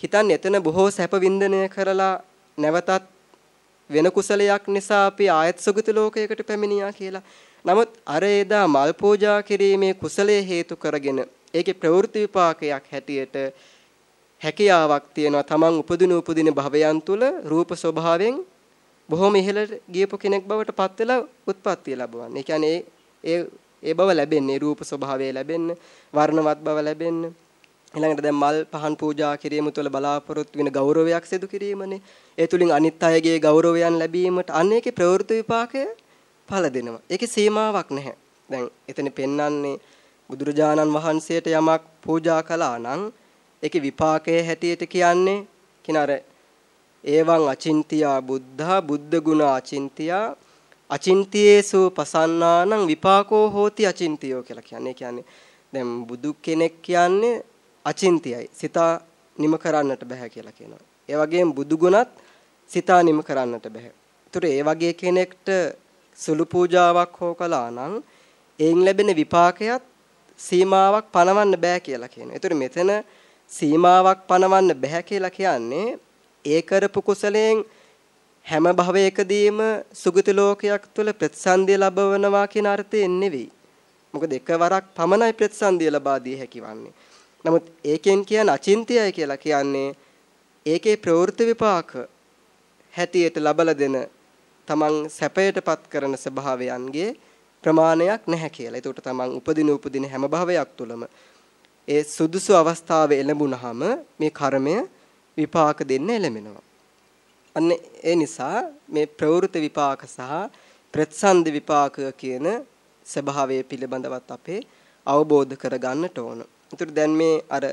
හිතන් එතන බොහෝ සැප වින්දනය කරලා නැවතත් වෙන කුසලයක් නිසා අපි ආයත් සුගත ලෝකයකට පැමිණියා කියලා. නමුත් අර එදා මල් පූජා කිරීමේ කුසලයේ හේතු කරගෙන ඒකේ ප්‍රවෘත්ති විපාකයක් හැටියට හැකියාවක් තියෙනවා තමන් උපදින උපදින භවයන් තුල රූප ස්වභාවයෙන් බොහොම ඉහළට ගියපු කෙනෙක් බවට පත් වෙලා උත්පත්ති ලැබුවා. ඒ කියන්නේ ඒ ඒ බව ලැබෙන්නේ රූප ස්වභාවය ලැබෙන්න වර්ණවත් බව ලැබෙන්න. ඊළඟට දැන් මල් පහන් පූජා කිරීම තුළ බලාපොරොත්තු වෙන ගෞරවයක් සිදු කිරීමනේ. ඒ තුලින් අනිත් අයගේ ගෞරවයන් ලැබීමට අන්න ඒකේ ප්‍රවෘත්ති විපාකය ඵල දෙනවා. ඒකේ සීමාවක් නැහැ. දැන් එතන පෙන්වන්නේ බුදුරජාණන් වහන්සේට යමක් පූජා කළා නම් ඒකේ විපාකයේ හැටියට කියන්නේ කිනාර ඒවං අචින්තියා බුද්ධා බුද්ධ ගුණ අචින්තියා අචින්තියේසු පසන්නානං විපාකෝ හෝති අචින්තියෝ කියලා කියන්නේ. කියන්නේ දැන් බුදු කෙනෙක් කියන්නේ අචින්තියයි. සිතා නිම කරන්නට බෑ කියලා කියනවා. ඒ වගේම බුදු ගුණත් සිතා නිම කරන්නට බෑ. ඒතර ඒ වගේ කෙනෙක්ට සුළු පූජාවක් හෝ කළා නම් එයින් ලැබෙන විපාකයක් සීමාවක් පනවන්න බෑ කියලා කියනවා. ඒතර මෙතන සීමාවක් පනවන්න බෑ කියලා කියන්නේ ඒ කරපු කුසලයෙන් හැම භවයකදීම සුගති ලෝකයක් තුළ ප්‍රතිසන්දිය ලැබවනවා කියන අර්ථයෙන් නෙවෙයි. මොකද එකවරක් පමණයි ප්‍රතිසන්දිය ලබා දී හැකිවන්නේ. නමුත් ඒකෙන් කියන අචින්තියයි කියලා කියන්නේ ඒකේ ප්‍රවෘත්ති විපාක හැටියට ලබලා දෙන තමන් සැපයටපත් කරන ස්වභාවයන්ගේ ප්‍රමාණයක් නැහැ කියලා. ඒකට තමන් උපදින උපදින හැම භවයක් තුළම ඒ සුදුසු අවස්ථාවේ එළඹුණාම මේ කර්මය විපාක දෙන්න එළමෙනවා. අන්න ඒ නිසා මේ ප්‍රවෘත්ති විපාක සහ ප්‍රතිසන්දි විපාක කියන ස්වභාවය පිළිබඳවත් අපේ අවබෝධ කරගන්නට ඕන. ඒතර දැන් මේ අර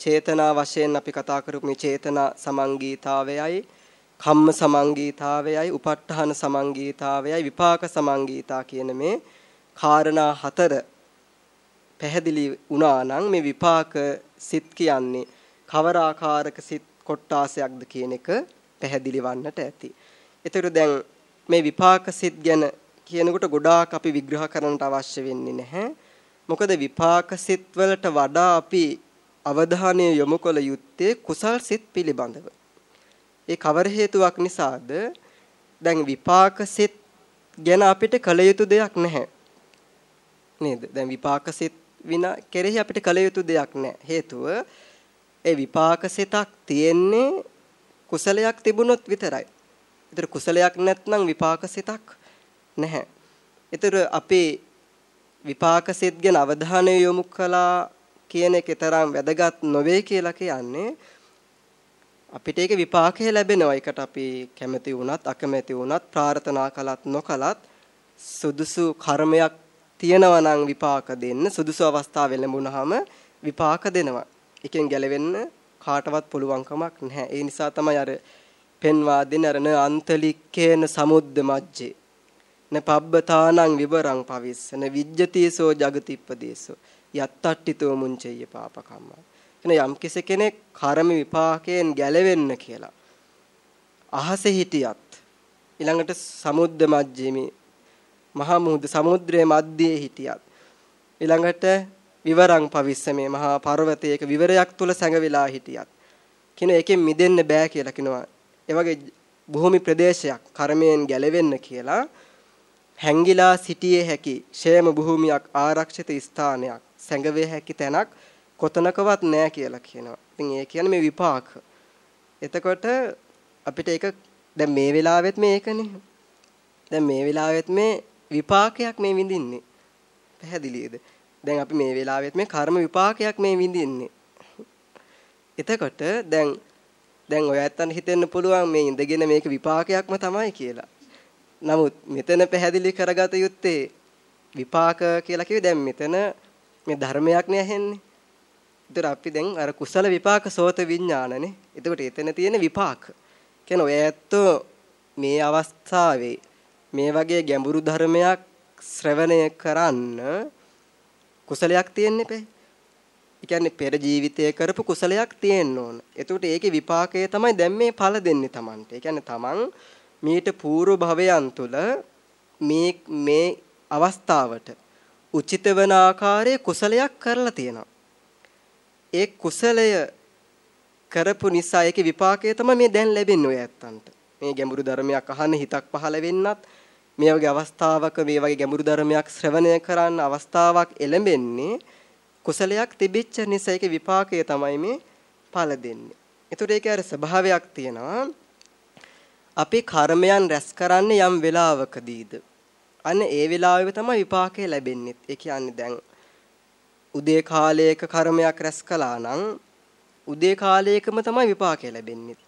චේතනා වශයෙන් අපි කතා කරපු මේ චේතනා සමංගීතාවයයි කම්ම සමංගීතාවයයි උප ဋ ාහන සමංගීතාවයයි විපාක සමංගීතා කියන මේ කාරණා හතර පැහැදිලි වුණා නම් මේ විපාක සිත් කියන්නේ කවර ආකාරක සිත් කොටාසයක්ද කියන එක පැහැදිලි වන්නට ඇති. ඒතර දැන් මේ විපාක සිත් ගැන කියනකොට ගොඩාක් අපි විග්‍රහ කරන්නට අවශ්‍ය වෙන්නේ නැහැ. මොකද විපාක සිත් වලට වඩා අපි අවධානය යොමු කළ යුත්තේ කුසල් සිත් පිළිබඳව. ඒ කවර හේතුවක් නිසාද දැන් විපාක සිත් ගැන අපිට කල යුතු දෙයක් නැහැ. නේද? දැන් විපාක සිත් විනා කෙරෙහි අපිට කල යුතු දෙයක් නැහැ. හේතුව ඒ විපාක සිතක් තියෙන්නේ කුසලයක් තිබුණොත් විතරයි. ඒතර කුසලයක් නැත්නම් විපාක සිතක් නැහැ. ඒතර අපේ විපාක සිත් ගැන අවධානය යොමු කළා කියන එක තරම් වැදගත් නොවේ කියලා කියන්නේ අපිට ඒක විපාකය ලැබෙනවා. ඒකට අපි කැමති වුණත් අකමැති වුණත් ප්‍රාර්ථනා කළත් නොකළත් සුදුසු කර්මයක් තියෙනවා නම් විපාක දෙන්න සුදුසු අවස්ථාව ලැබුණාම විපාක දෙනවා. එකෙන් ගැලවෙන්න කාටවත් පුළුවන්කමක් නැහැ. ඒ නිසා තමයි අර පෙන්වා දෙන අරන අන්තලික්කේන සමුද්ද මජ්ජේ න පබ්බතානං විවරං පවිස්සන විජ්ජතිසෝ జగතිප්පදේසෝ යත්තට්ටිතෝ මුංචෙය්‍ය පාපකම්ම එන යම් කෙනෙක් කර්ම විපාකයෙන් ගැලවෙන්න කියලා අහසේ හිටියත් ඊළඟට සමුද්ද මජ්ජේමි මහා මුහුද සමුද්‍රයේ මැද්දේ හිටියත් ඊළඟට විවරං පවිස්සමේ මහා පර්වතයක විවරයක් තුල සැඟවිලා හිටියත් කින එකෙන් මිදෙන්න බෑ කියලා කිනවා ඒ වගේ භූමි ප්‍රදේශයක් කර්මයෙන් ගැලවෙන්න කියලා හැංගිලා සිටියේ හැකි ෂේම භූමියක් ආරක්ෂිත ස්ථානයක් සැඟවිය හැකි තැනක් කොතනකවත් නැහැ කියලා කියනවා. ඉතින් ඒ කියන්නේ මේ විපාක. එතකොට අපිට ඒක දැන් මේ වෙලාවෙත් මේකනේ. දැන් මේ වෙලාවෙත් මේ විපාකයක් මේ විඳින්නේ. පැහැදිලිද? දැන් අපි මේ වෙලාවෙත් මේ කර්ම විපාකයක් මේ විඳින්නේ. එතකොට දැන් දැන් ඔය ඇත්තන් හිතෙන්න පුළුවන් මේ ඉඳගෙන මේක විපාකයක්ම තමයි කියලා. නමුත් මෙතන පැහැදිලි කරගත යුත්තේ විපාක කියලා කිව්වේ දැන් මෙතන මේ ධර්මයක් නේ ඇහෙන්නේ. ඒතර අපි දැන් අර කුසල විපාක සෝත විඥානනේ. එතකොට එතන තියෙන විපාක. කියන ඔය ඇත්තෝ මේ අවස්ථාවේ මේ වගේ ගැඹුරු ධර්මයක් ශ්‍රවණය කරන්න කුසලයක් තියෙන්න එපේ. ඒ කියන්නේ පෙර ජීවිතයේ කරපු කුසලයක් තියෙන්න ඕන. එතකොට ඒකේ විපාකය තමයි දැන් මේ ඵල දෙන්නේ Tamanට. ඒ කියන්නේ Taman මීට పూర్ව භවයන් තුල මේ මේ අවස්ථාවට උචිත වන ආකාරයේ කුසලයක් කරලා තියෙනවා. ඒ කුසලය කරපු නිසා ඒකේ විපාකය තමයි මේ දැන් ලැබෙන්නේ ඔය ඇත්තන්ට. මේ ගැඹුරු ධර්මයක් අහන්න හිතක් පහළ වෙන්නත් මේ වගේ අවස්ථාවක මේ වගේ ගැඹුරු ධර්මයක් ශ්‍රවණය කරන්න අවස්ථාවක් එළඹෙන්නේ කුසලයක් තිබිච්ච නිසා ඒකේ විපාකය තමයි මේ ඵල දෙන්නේ. ඒතකොට ඒකේ අර ස්වභාවයක් තියෙනවා. අපි කර්මයන් රැස් කරන්නේ යම් වෙලාවකදීද. අන්න ඒ වෙලාවෙ තමයි විපාකය ලැබෙන්නේ. ඒ කියන්නේ දැන් උදේ කාලයක කර්මයක් රැස් කළා නම් උදේ කාලයකම තමයි විපාකය ලැබෙන්නේ.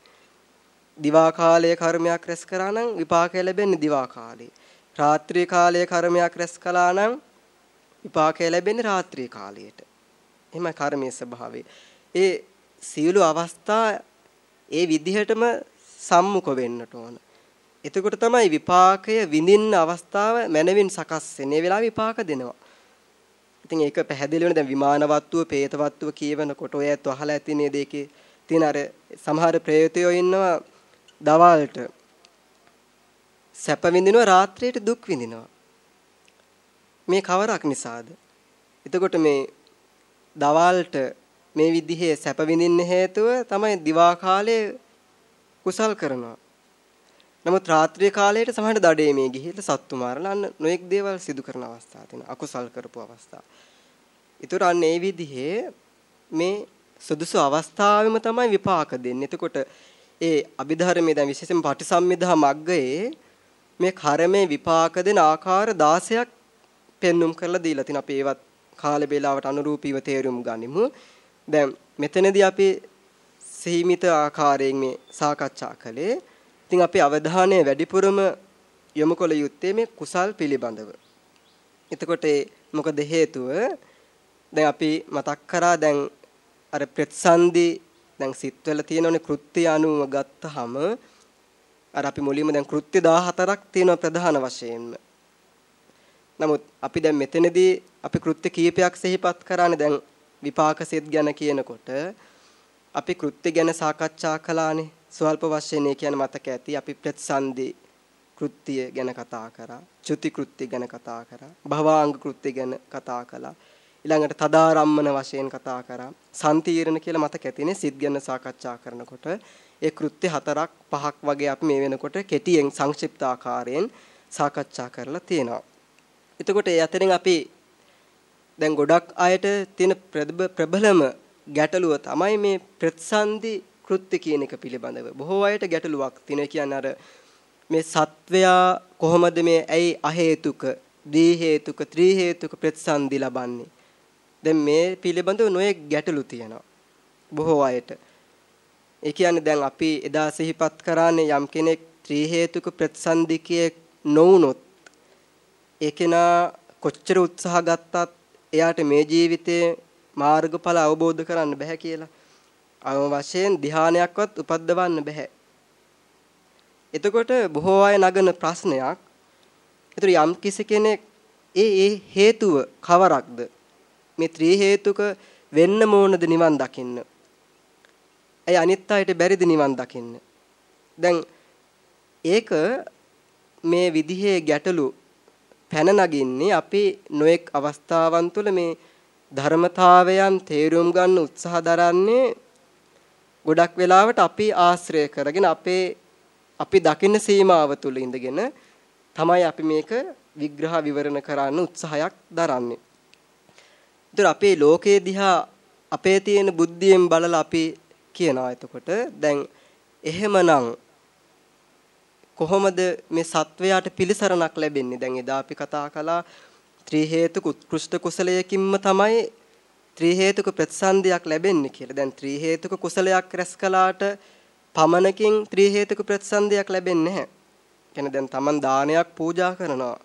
දිවා කාලයේ කර්මයක් රැස් කරා නම් විපාකය ලැබෙන්නේ දිවා කාලේ. රාත්‍රී කාලයේ කර්මයක් රැස් කළා නම් විපාකය ලැබෙන්නේ රාත්‍රී කාලයට. එහෙමයි කර්මයේ ස්වභාවය. ඒ සියලු අවස්ථා ඒ විදිහටම සම්මුඛ වෙන්නට ඕන. එතකොට තමයි විපාකය විඳින්න අවස්ථාව මනවින් සකස් වෙන්නේ. වෙලාව විපාක දෙනවා. ඉතින් ඒක පැහැදිලි වෙන දැන් විමානවත්ව, പ്രേතවත්ව කියවනකොට ඔයත් අහලා ඇති නේද ඒකේ තියෙන අර සමහර പ്രേතයෝ ඉන්නවා දවල්ට සැප විඳිනවා රාත්‍රියට දුක් විඳිනවා. මේ කවරක් නිසාද? එතකොට මේ දවල්ට මේ විදිහේ සැප විඳින්න හේතුව තමයි දිවා කාලයේ කුසල් කරනවා. නමුත් රාත්‍රී කාලයට සමහරට දඩේ මේ ගිහිල්ලා සත්තු මාරලා අන්න නොඑක් දේවල් සිදු කරන අවස්ථා තියෙනවා. අකුසල් කරපු අවස්ථා. ඒතර අන්න ඒ විදිහේ මේ සුදුසු අවස්ථාවෙම තමයි විපාක දෙන්නේ. එතකොට ඒ අභිධර්මයේ දැන් විශේෂයෙන්ම පටිසම්මිදා මග්ගයේ මේ කර්මයේ විපාක දෙන ආකාර 16ක් පෙන්눔 කරලා දීලා තින අපි ඒවත් කාල වේලාවට අනුරූපීව තේරුම් ගනිමු. දැන් මෙතනදී අපි සීමිත ආකාරයෙන් මේ සාකච්ඡා කළේ. ඉතින් අපි අවධානය වැඩිපුරම යොමු කළ යුත්තේ මේ කුසල් පිළිබඳව. එතකොට මොකද හේතුව? දැන් අපි මතක් කරා දැන් අර ප්‍රතිසන්දි දැන් සිත්වල තියෙනනේ කෘත්‍ය අනුව ගත්තහම අර අපි මුලින්ම දැන් කෘත්‍ය 14ක් තියෙනවා ප්‍රධාන වශයෙන්ම. නමුත් අපි දැන් මෙතනදී අපි කෘත්‍ය කීපයක් සිහිපත් කරානේ දැන් විපාක සෙත් ගැන කියනකොට අපි කෘත්‍ය ගැන සාකච්ඡා කළානේ. ස්වල්ප වශයෙන් ඒ කියන්නේ මතක ඇති අපි ප්‍රතිසන්දි කෘත්‍ය ගැන කතා කරා. චුති කෘත්‍ය ගැන කතා කරා. භවාංග කෘත්‍ය ගැන කතා කළා. ඊළඟට තදාරම්මන වශයෙන් කතා කරා. සම්තීරණ කියලා මතක ඇතිනේ සිත් ගැන සාකච්ඡා කරනකොට ඒ කෘත්‍ය හතරක් පහක් වගේ අපි මේ වෙනකොට කෙටියෙන් සංක්ෂිප්ත ආකාරයෙන් සාකච්ඡා කරලා තියෙනවා. එතකොට ඒ අතරින් අපි දැන් ගොඩක් අයට තියෙන ප්‍රබලම ගැටලුව තමයි මේ ප්‍රතිසන්දි කෘත්‍ය කියන එක පිළිබඳව. බොහෝ අයට ගැටලුවක් තියෙන කියන්නේ අර මේ සත්වයා කොහොමද මේ ඇයි අහේතුක, දී හේතුක, ත්‍රි හේතුක ප්‍රතිසන්දි ලබන්නේ? දැන් මේ පිළිබඳව නොයේ ගැටලු තියෙනවා. බොහෝ අයට. ඒ කියන්නේ දැන් අපි එදා සිහිපත් කරානේ යම් කෙනෙක් ත්‍රි හේතුක ප්‍රතිසන්දිකයේ නොවුනොත් ඒ කෙනා කොච්චර උත්සාහ ගත්තත් එයාට මේ ජීවිතේ මාර්ගඵල අවබෝධ කරන්න බෑ කියලා. අවම වශයෙන් ධානයක්වත් උපද්දවන්න බෑ. එතකොට බොහෝ අය නගන ප්‍රශ්නයක්. ඒතර යම් කිසි කෙනෙක් ඒ ඒ හේතුව කවරක්ද? මේ ත්‍රි හේතුක වෙන්න මොනද නිවන් දකින්න? ඇයි අනිත් අයට බැරිද නිවන් දකින්න? දැන් ඒක මේ විදිහේ ගැටලු පැන නගින්නේ අපි නොඑක් අවස්ථාවන් තුළ මේ ධර්මතාවයන් තේරුම් ගන්න උත්සාහ දරන්නේ ගොඩක් වෙලාවට අපි ආශ්‍රය කරගෙන අපේ අපි දකින්න සීමාව තුළ ඉඳගෙන තමයි අපි මේක විග්‍රහ විවරණ කරන්න උත්සාහයක් දරන්නේ. ඒතර අපේ ලෝකයේ දිහා අපේ තියෙන බුද්ධියෙන් බලලා අපි කියනවා එතකොට දැන් එහෙමනම් කොහොමද මේ සත්වයාට පිළිසරණක් ලැබෙන්නේ? දැන් එදා අපි කතා කළා ත්‍රි හේතුක උත්කෘෂ්ඨ කුසලයකින්ම තමයි ත්‍රි හේතුක ප්‍රතිසන්දියක් ලැබෙන්නේ කියලා. දැන් ත්‍රි හේතුක කුසලයක් රැස් කළාට පමණකින් ත්‍රි හේතුක ප්‍රතිසන්දියක් ලැබෙන්නේ නැහැ. කියන්නේ දැන් Taman දානයක් පූජා කරනවා.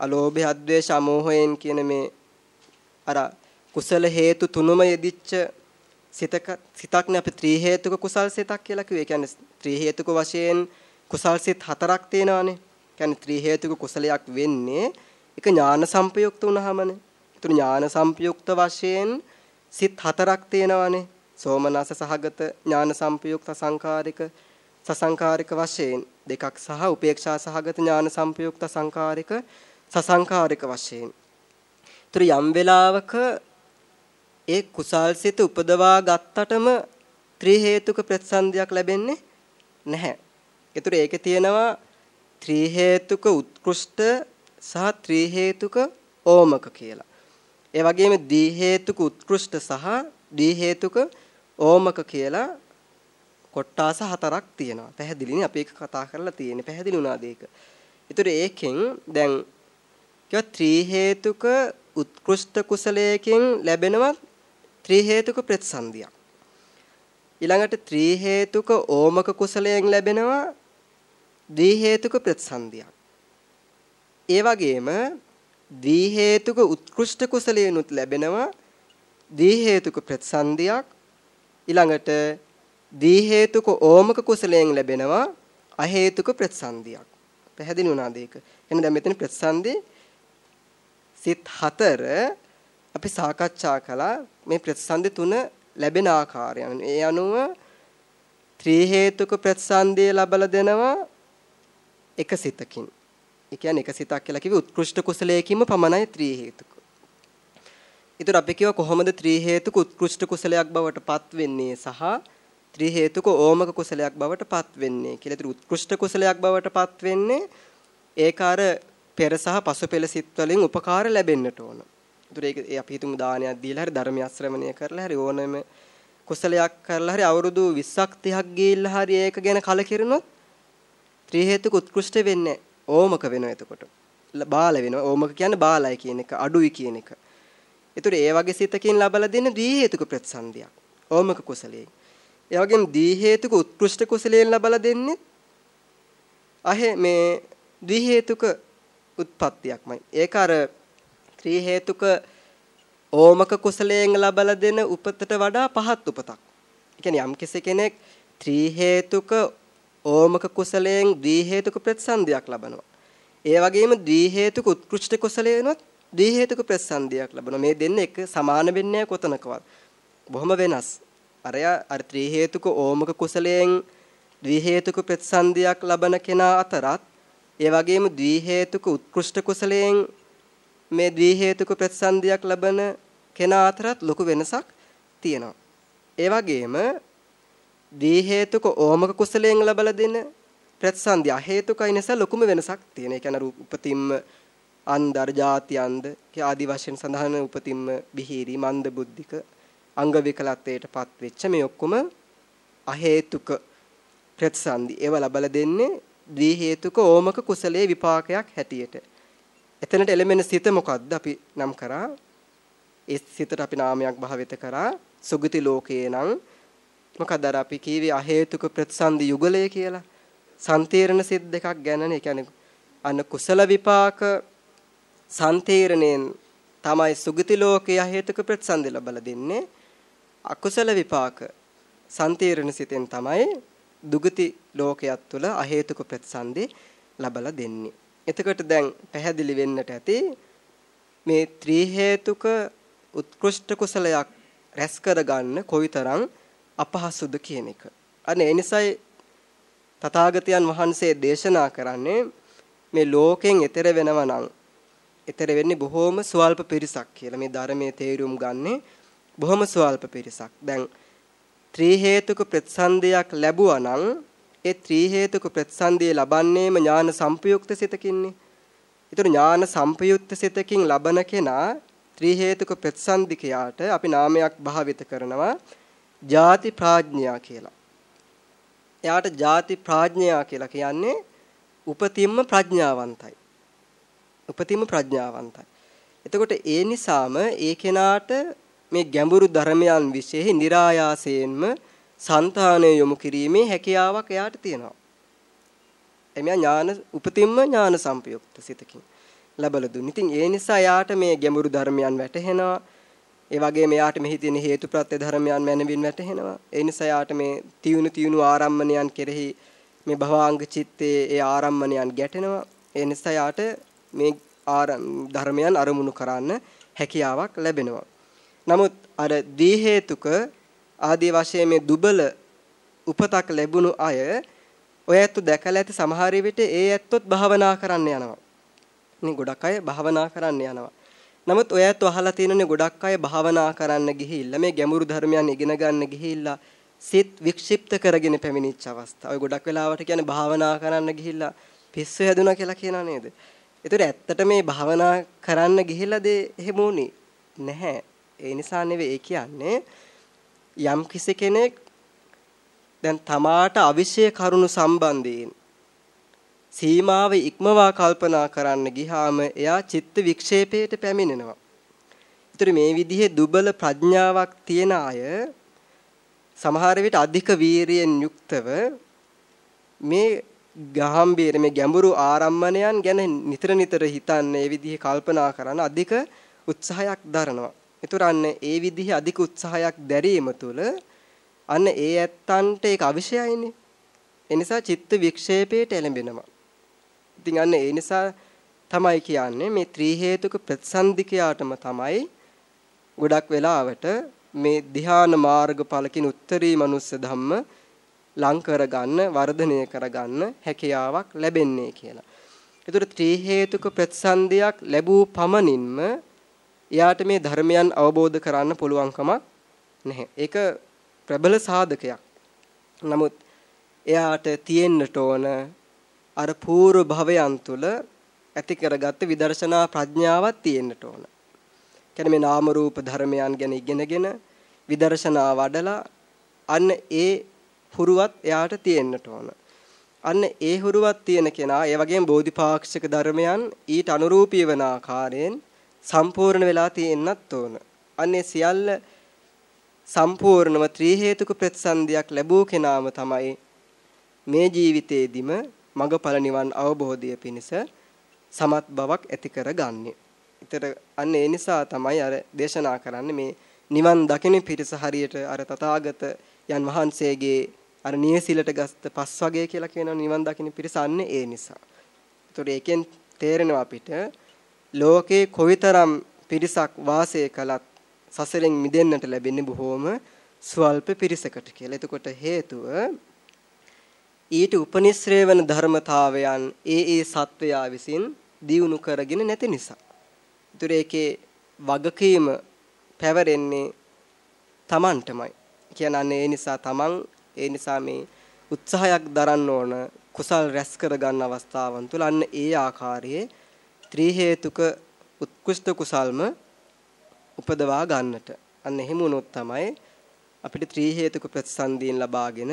අලෝභය, අද්වේෂ, අමෝහයෙන් කියන මේ අර කුසල හේතු තුනම යෙදිච්ච සිතක සිතක්නේ අපි ත්‍රි හේතුක කුසල් සිතක් කියලා කිව්වේ. ඒ කියන්නේ ත්‍රි හේතුක වශයෙන් කුසල් සිත් හතරක් තියෙනවානේ. කියන්නේ ත්‍රි හේතුක කුසලයක් වෙන්නේ ඒක ඥාන සංපයුක්ත වුණාමනේ. ඒතර ඥාන සංපයුක්ත වශයෙන් සිත් හතරක් තියෙනවානේ. සෝමනස සහගත ඥාන සංපයුක්ත සංකාරික සසංකාරික වශයෙන් දෙකක් සහ උපේක්ෂා සහගත ඥාන සංපයුක්ත සංකාරික සසංකාරික වශයෙන්. ඒතර යම් වෙලාවක ඒ කුසල්සිත උපදවා ගත්තටම ත්‍රි හේතුක ප්‍රතිසන්දියක් ලැබෙන්නේ නැහැ. ඒතර ඒකේ තියෙනවා ත්‍රි හේතුක උත්කෘෂ්ඨ සහ ත්‍රි හේතුක ඕමක කියලා. ඒ වගේම දී හේතුක උත්කෘෂ්ඨ සහ දී හේතුක ඕමක කියලා කොට්ටාස හතරක් තියෙනවා. පැහැදිලිනේ අපි ඒක කතා කරලා තියෙන්නේ. පැහැදිලි වුණාද ඒක? ඒතර ඒකෙන් දැන් කිව්වා ත්‍රි හේතුක උත්කෘෂ්ඨ කුසලයකින් ලැබෙනවා ත්‍රි හේතුක ප්‍රතිසන්දියක්. ඊළඟට ත්‍රි හේතුක ඕමක කුසලයෙන් ලැබෙනවා ද්වි හේතුක ප්‍රතිසන්දියක්. ඒ වගේම ද්වි හේතුක උත්කෘෂ්ඨ කුසලයෙන්ුත් ලැබෙනවා ද්වි හේතුක ප්‍රතිසන්දියක් ඊළඟට ද්වි හේතුක ඕමක කුසලයෙන් ලැබෙනවා අ හේතුක ප්‍රතිසන්දියක්. පැහැදිලි වුණාද ඒක? එහෙනම් දැන් මෙතන ප්‍රතිසන්දි සිත් හතර අපි සාකච්ඡා කළා මේ ප්‍රතිසන්දි තුන ලැබෙන ආකාරය. ඒ අනුව ත්‍රි හේතුක ප්‍රතිසන්දිය ලබලා දෙනවා එක සිතකින්. ඒ කියන්නේ එක සිතක් කියලා කිව්වේ උත්කෘෂ්ඨ කුසලයකින්ම පමණයි ත්‍රි හේතුක. ඊටර අපි කියව කොහොමද ත්‍රි හේතුක උත්කෘෂ්ඨ කුසලයක් බවට පත් වෙන්නේ සහ ත්‍රි හේතුක ඕමක කුසලයක් බවට පත් වෙන්නේ කියලා. ඊටර උත්කෘෂ්ඨ කුසලයක් බවට පත් වෙන්නේ ඒක අර පෙර සහ පසු පෙළ සිත් වලින් උපකාර ලැබෙන්නට ඕන. ඒතර ඒක අපි හිතමු දානයක් දීලා හරි ධර්මය ශ්‍රවණය කරලා හරි ඕනම කුසලයක් කරලා හරි අවුරුදු 20ක් 30ක් ගිහිල්ලා හරි ඒක ගැන කලකිරුණොත් ත්‍රි හේතුක උත්කෘෂ්ඨ වෙන්නේ ඕමක වෙනවා එතකොට. බාල වෙනවා. ඕමක කියන්නේ බාලයි කියන එක, අඩුයි කියන එක. ඒතර ඒ වගේ සිතකින් ලබලා දෙන දී හේතුක ප්‍රතිසන්දියක්. ඕමක කුසලයෙන්. ඒ වගේම දී හේතුක උත්කෘෂ්ඨ කුසලයෙන් ලබලා දෙන්නේ අහේ මේ දී හේතුක උත්පත්තියක්මයි. ඒක අර ත්‍රි හේතුක ඕමක කුසලයෙන් ලබලා දෙන උපතට වඩා පහත් උපතක්. ඒ කියන්නේ යම් කෙනෙක් ත්‍රි හේතුක ඕමක කුසලයෙන් ද්වි හේතුක ප්‍රතිසන්දියක් ලබනවා. ඒ වගේම ද්වි හේතුක උත්කෘෂ්ඨ කුසලයෙන්වත් ද්වි හේතුක ප්‍රතිසන්දියක් ලබනවා. මේ දෙන්න එක සමාන වෙන්නේ කොතනකවත්. බොහොම වෙනස්. අරය අර ත්‍රි හේතුක ඕමක කුසලයෙන් ද්වි හේතුක ප්‍රතිසන්දියක් ලබන කෙනා අතරත් ඒ වගේම ද්වි හේතුක උත්කෘෂ්ඨ කුසලයෙන් මේ ද්වි හේතුක ප්‍රතිසන්දියක් ලබන කෙනා අතරත් ලොකු වෙනසක් තියෙනවා. ඒ වගේම දී හේතුක ඕමක කුසලයෙන් ලබලා දෙන ප්‍රතිසන්දි අහේතුකයි නිසා ලොකුම වෙනසක් තියෙන. ඒ කියන්නේ උපතින්ම අන්දර් ಜಾති අන්ද ආදි වශයෙන් සඳහන් උපතින්ම බිහිරි මන්ද බුද්ධික අංග විකලත්වයටපත් වෙච්ච මේ ඔක්කොම අහේතුක ප්‍රතිසන්දි ඒව ලබලා දෙන්නේ දී හේතුක ඕමක කුසලයේ විපාකයක් හැටියට. එතනට එළමෙන සිත මොකද්ද අපි නම් කරා ඒ සිතට අපි නාමයක් භාවිත කරා සුගති ලෝකේ නම් මොකද අර අපි කීවේ අහේතුක ප්‍රතිසන්දි යුගලය කියලා. සම්තීරණ සිත් දෙකක් ගැනනේ. ඒ කියන්නේ අන්න කුසල විපාක සම්තීරණයෙන් තමයි සුගති ලෝකයේ හේතුක ප්‍රතිසන්දි ලබලා දෙන්නේ. අකුසල විපාක සම්තීරණ සිතෙන් තමයි දුගති ලෝකයක් තුළ අහේතුක ප්‍රතිසන්දි ලබලා දෙන්නේ. එතකොට දැන් පැහැදිලි වෙන්නට ඇති මේ ත්‍රි හේතුක උත්කෘෂ්ඨ කුසලයක් රැස් කරගන්න කොයිතරම් අපහසුද කියන එක. අනේ ඒ නිසායි තථාගතයන් වහන්සේ දේශනා කරන්නේ මේ ලෝකෙන් එතර වෙනව නම් එතර වෙන්නේ බොහෝම ස්වල්ප පිරිසක් කියලා. මේ ධර්මයේ තේරුම් ගන්නේ බොහොම ස්වල්ප පිරිසක්. දැන් ත්‍රි හේතුක ප්‍රතිසන්දියක් ලැබුවා නම් ඒ ත්‍රී හේතුක ප්‍රතිසන්දිය ලබන්නේම ඥාන සංපයුක්ත සිතකින්නේ. ඒතර ඥාන සංපයුක්ත සිතකින් ලබන කෙනා ත්‍රී හේතුක ප්‍රතිසන්දිකයාට අපි නාමයක් භාවිත කරනවා ಜಾති ප්‍රඥා කියලා. එයාට ಜಾති ප්‍රඥා කියලා කියන්නේ උපතින්ම ප්‍රඥාවන්තයි. උපතින්ම ප්‍රඥාවන්තයි. එතකොට ඒ නිසාම ඒ කෙනාට මේ ගැඹුරු ධර්මයන් વિશેහි નિરાයාසයෙන්ම సంతානය යොමු කිරීමේ හැකියාවක් එයාට තියෙනවා. එමෙයා ඥාන උපතින්ම ඥාන සම්පයුක්ත සිතකින් ලැබලා දුන්න. ඉතින් ඒ නිසා එයාට මේ ගැඹුරු ධර්මයන් වැටහෙනවා. ඒ වගේම එයාට මෙහි තියෙන හේතුප්‍රත්‍ය ධර්මයන් මැනවින් වැටහෙනවා. ඒ නිසා එයාට මේ තියුණු තියුණු ආරම්මණයන් කෙරෙහි මේ භවාංග චිත්තේ ඒ ආරම්මණයන් ගැටෙනවා. ඒ නිසා එයාට මේ ධර්මයන් අරමුණු කරන්න හැකියාවක් ලැබෙනවා. නමුත් අර දී හේතුක ආදී වශයෙන් මේ දුබල උපතක් ලැබුණු අය ඔය ඇත්ත දැකලා ඇති සමහර විට ඒ ඇත්තොත් භාවනා කරන්න යනවා. නේ ගොඩක් අය භාවනා කරන්න යනවා. නමුත් ඔය ඇත්ත අහලා තියෙනනේ ගොඩක් අය භාවනා කරන්න ගිහිල්ලා මේ ගැඹුරු ධර්මයන් ඉගෙන ගන්න ගිහිල්ලා සිත් වික්ෂිප්ත කරගෙන පැමිණිච්ච අවස්ථා. ඔය ගොඩක් වෙලාවට කියන්නේ භාවනා කරන්න ගිහිල්ලා පිස්සු හැදුනා කියලා කියනා නේද? ඒතර ඇත්තට මේ භාවනා කරන්න ගිහිල්ලාද එහෙම උනේ නැහැ. ඒ නිසා නෙවෙයි ඒ කියන්නේ යම් කිසි කෙනෙක් දැන් තමාට අවශ්‍ය කරුණු සම්බන්ධයෙන් සීමාව ඉක්මවා කල්පනා කරන්න ගියාම එයා චිත්ත වික්ෂේපයට පැමිණෙනවා. ඒතර මේ විදිහේ දුබල ප්‍රඥාවක් තියෙන අය සමහර විට අධික වීරියෙන් යුක්තව මේ ගහම්බීර මේ ගැඹුරු ආරම්මණයන් ගැන නිතර නිතර හිතන්නේ මේ විදිහේ කල්පනා කරන අධික උත්සාහයක් දරනවා. ඒතර අන්න ඒ විදිහේ අධික උත්සාහයක් දැරීම තුළ අන්න ඒ ඇත්තන්ට ඒක අවශ්‍යයිනේ. ඒ නිසා චිත්ත වික්ෂේපයට එළඹෙනවා. ඉතින් අන්න ඒ නිසා තමයි කියන්නේ මේ ත්‍රි හේතුක ප්‍රතිසන්දිකයාටම තමයි ගොඩක් වෙලාවට මේ ධ්‍යාන මාර්ගඵලකින් උත්තරී මනුස්ස ධම්ම ලං කරගන්න වර්ධනය කරගන්න හැකියාවක් ලැබෙන්නේ කියලා. ඒතර ත්‍රි හේතුක ප්‍රතිසන්දියක් ලැබූ පමණින්ම එයාට මේ ධර්මයන් අවබෝධ කරන්න පුළුවන්කමක් නැහැ. ඒක ප්‍රබල සාධකයක්. නමුත් එයාට තියෙන්නට ඕන අර పూర్ව භවයන් තුල ඇති කරගත්ත විදර්ශනා ප්‍රඥාවක් තියෙන්නට ඕන. කියන්නේ මේ නාම රූප ධර්මයන් ගැන ඉගෙනගෙන විදර්ශනා වඩලා අන්න ඒ හුරුවත් එයාට තියෙන්නට ඕන. අන්න ඒ හුරුවත් තියෙන කෙනා ඒ වගේම බෝධිපාක්ෂික ධර්මයන් ඊට අනුරූපී වන ආකාරයෙන් සම්පූර්ණ වෙලා තියෙන්නත් ඕන. අන්නේ සියල්ල සම්පූර්ණව ත්‍රි හේතුක ප්‍රතිසන්දියක් ලැබූ කෙනාම තමයි මේ ජීවිතේදිම මගඵල නිවන් අවබෝධය පිණිස සමත් බවක් ඇති කරගන්නේ. ඊතර අන්න ඒ නිසා තමයි අර දේශනා කරන්නේ මේ නිවන් දකින පිරිස හරියට අර තථාගත යන් වහන්සේගේ අර නියසිලට ගස්ත පස් වගේ කියලා කියන නිවන් දකින පිරිස අන්නේ ඒ නිසා. ඒතර ඒකෙන් තේරෙනවා අපිට ලෝකේ කොයිතරම් පිරිසක් වාසය කළත් සසරෙන් මිදෙන්නට ලැබෙන්නේ බොහෝම ස්වල්ප පිරිසකට කියලා. එතකොට හේතුව ඊට උපනිශ්‍රේ වන ධර්මතාවයන් ඒ ඒ සත්වයා විසින් දියුණු කරගෙන නැති නිසා. ඒතර ඒකේ වගකීම පැවරෙන්නේ Tamanටමයි. කියනන්නේ ඒ නිසා Taman ඒ නිසා මේ උත්සාහයක් දරන්න ඕන කුසල් රැස් කර ගන්න අවස්ථාවන් තුල අන්න ඒ ආකාරයේ ත්‍රි හේතුක උත්කෘෂ්ඨ කුසල්ම උපදවා ගන්නට. අන්න එහෙම වුණොත් තමයි අපිට ත්‍රි හේතුක ප්‍රතිසන්දීන් ලබාගෙන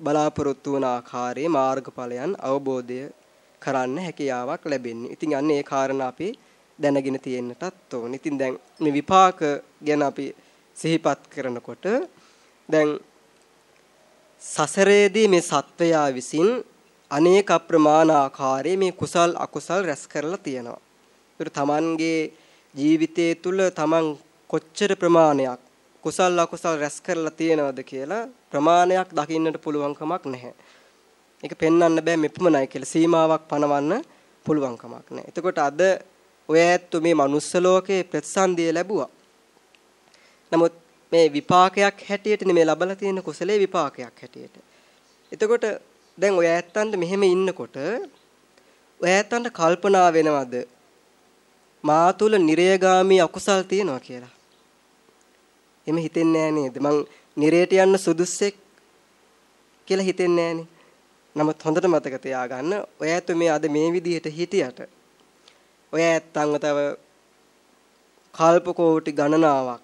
බලාපොරොත්තු වන ආකාරයේ මාර්ගඵලයන් අවබෝධය කරන්න හැකියාවක් ලැබෙන්නේ. ඉතින් අන්න ඒ කාරණා අපි දැනගෙන තියෙන්නටත් ඕන. ඉතින් දැන් මේ විපාක ගැන අපි සිහිපත් කරනකොට දැන් සසරේදී මේ සත්වයා විසින් අනේක අප්‍රමාණ ආකාරයේ මේ කුසල් අකුසල් රැස් කරලා තියෙනවා. ඒතර තමන්ගේ ජීවිතයේ තුල තමන් කොච්චර ප්‍රමාණයක් කුසල් අකුසල් රැස් කරලා තියෙනවද කියලා ප්‍රමාණයක් දකින්නට පුළුවන් කමක් නැහැ. ඒක පෙන්වන්න බෑ මෙපමණයි කියලා සීමාවක් පනවන්න පුළුවන් කමක් නැහැ. එතකොට අද ඔය ඇත්තු මේ manuss ලෝකේ ප්‍රතිසන්දිය ලැබුවා. නමුත් මේ විපාකයක් හැටියට නෙමෙයි ලබලා තියෙන කුසලයේ විපාකයක් හැටියට. එතකොට දැන් ඔය ඇත්තන්ට මෙහෙම ඉන්නකොට ඔය ඇත්තන්ට කල්පනා වෙනවද මා තුල නිරයගාමී අකුසල් තියෙනවා කියලා. එමෙ හිතෙන්නේ නෑ නේද? මං නිරයට යන්න සුදුස්සෙක් කියලා හිතෙන්නේ නෑනේ. නමුත් හොඳට මතක තියාගන්න ඔය ඇත්ත මේ අද මේ විදිහට හිටියට ඔය ඇත්තන්ව තව කල්ප කෝටි ගණනාවක්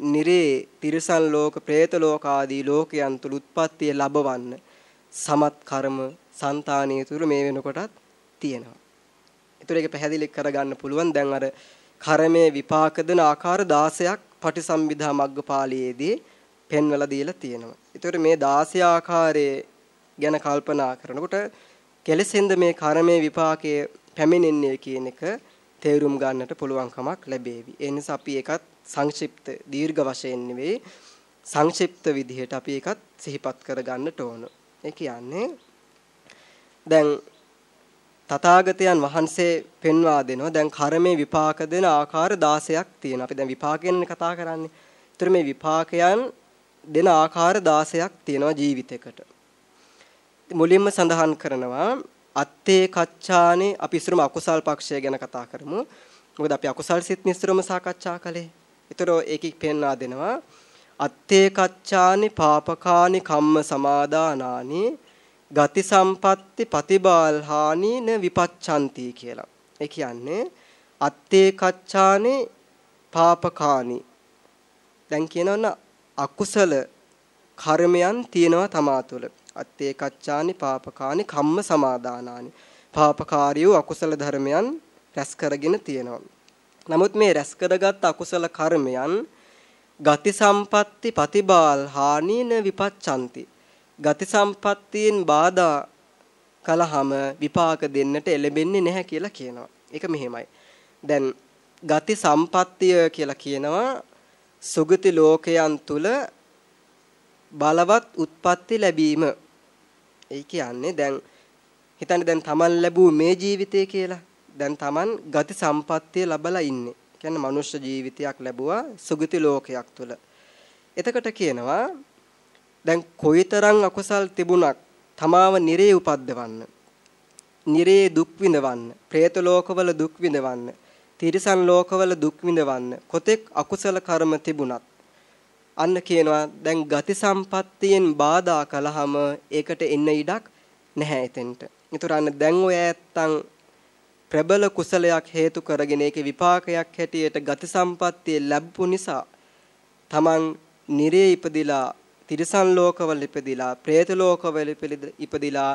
නිරේ තිරිසන් ලෝක, പ്രേත ලෝක ආදී ලෝකයන් තුල උත්පත්තිය ලැබවන්න සමත් කර්ම సంతානිය තුල මේ වෙනකොටත් තියෙනවා. ඒතර ඒක පැහැදිලි කරගන්න පුළුවන් දැන් අර කර්මයේ විපාක දෙන ආකාර 16ක් පටිසම්භිදා මග්ගපාළියේදී පෙන්වලා දීලා තියෙනවා. ඒතර මේ 16 ආකාරයේ ගැන කල්පනා කරනකොට කෙලෙසෙන්ද මේ කර්මයේ විපාකයේ පැමිණෙන්නේ කියන එක තේරුම් ගන්නට පුළුවන්කමක් ලැබේවි. ඒ නිසා අපි ඒකත් සංක්ෂිප්ත දීර්ඝ වශයෙන් නෙවෙයි සංක්ෂිප්ත විදිහට අපි ඒකත් සිහිපත් කරගන්නට ඕන. ඒ කියන්නේ දැන් තථාගතයන් වහන්සේ පෙන්වා දෙනවා දැන් කර්මේ විපාක දෙන ආකාර 16ක් තියෙනවා. අපි දැන් විපාකයෙන් කතා කරන්නේ. ඒතර මේ විපාකයන් දෙන ආකාර 16ක් තියෙනවා ජීවිතයකට. මුලින්ම සඳහන් කරනවා අත්තේ කච්චානේ අපි ඉස්සරම අකුසල් පක්ෂය ගැන කතා කරමු. මොකද අපි අකුසල් සිත් නිස්සරම සාකච්ඡා කළේ. ඒතර ඒකෙ පෙන්වා දෙනවා අත්තේ කච්චානි පාපකානි කම්ම සමාදානානි ගති සම්පatti පතිබාල්හානි න විපච්ඡanti කියලා. ඒ කියන්නේ අත්තේ කච්චානි පාපකානි දැන් කියනවන අකුසල කර්මයන් තියෙනවා තමා තුළ. අත්තේ කච්චානි පාපකානි කම්ම සමාදානානි. පාපකාරියෝ අකුසල ධර්මයන් රැස් කරගෙන තියෙනවා. නමුත් මේ රැස් කරගත් අකුසල කර්මයන් ගති සම්පatti පතිබාල් හානීන විපච්ඡanti. ගති සම්පත්තියෙන් බාධා කලහම විපාක දෙන්නට එළඹෙන්නේ නැහැ කියලා කියනවා. ඒක මෙහෙමයි. දැන් ගති සම්පත්තිය කියලා කියනවා සුගති ලෝකයන් තුල බලවත් උත්පත්ති ලැබීම. ඒ කියන්නේ දැන් හිතන්නේ දැන් Taman ලැබූ මේ ජීවිතය කියලා. දැන් Taman ගති සම්පත්තිය ලබලා ඉන්නේ. කියන්නේ මනුෂ්‍ය ජීවිතයක් ලැබුවා සුගති ලෝකයක් තුල. එතකොට කියනවා දැන් කොයිතරම් අකුසල් තිබුණක් තමාව නිරේ උපද්දවන්න. නිරේ දුක් විඳවන්න. പ്രേත ලෝකවල දුක් විඳවන්න. තිරිසන් ලෝකවල දුක් විඳවන්න. කොතෙක් අකුසල කර්ම තිබුණත් අන්න කියනවා දැන් ගති සම්පත්තියෙන් බාධා කළාම ඒකට එන්න ඉඩක් නැහැ එතෙන්ට. ඒතර අන්න දැන් ඔය ඇත්තන් ප්‍රබල කුසලයක් හේතු කරගෙන ඒකේ විපාකයක් හැටියට ගති සම්පත්තිය ලැබපු නිසා තමන් නිරේ ඉපදිලා තිරිසන් ලෝකවල ඉපදිලා പ്രേත ලෝකවල ඉපදිලා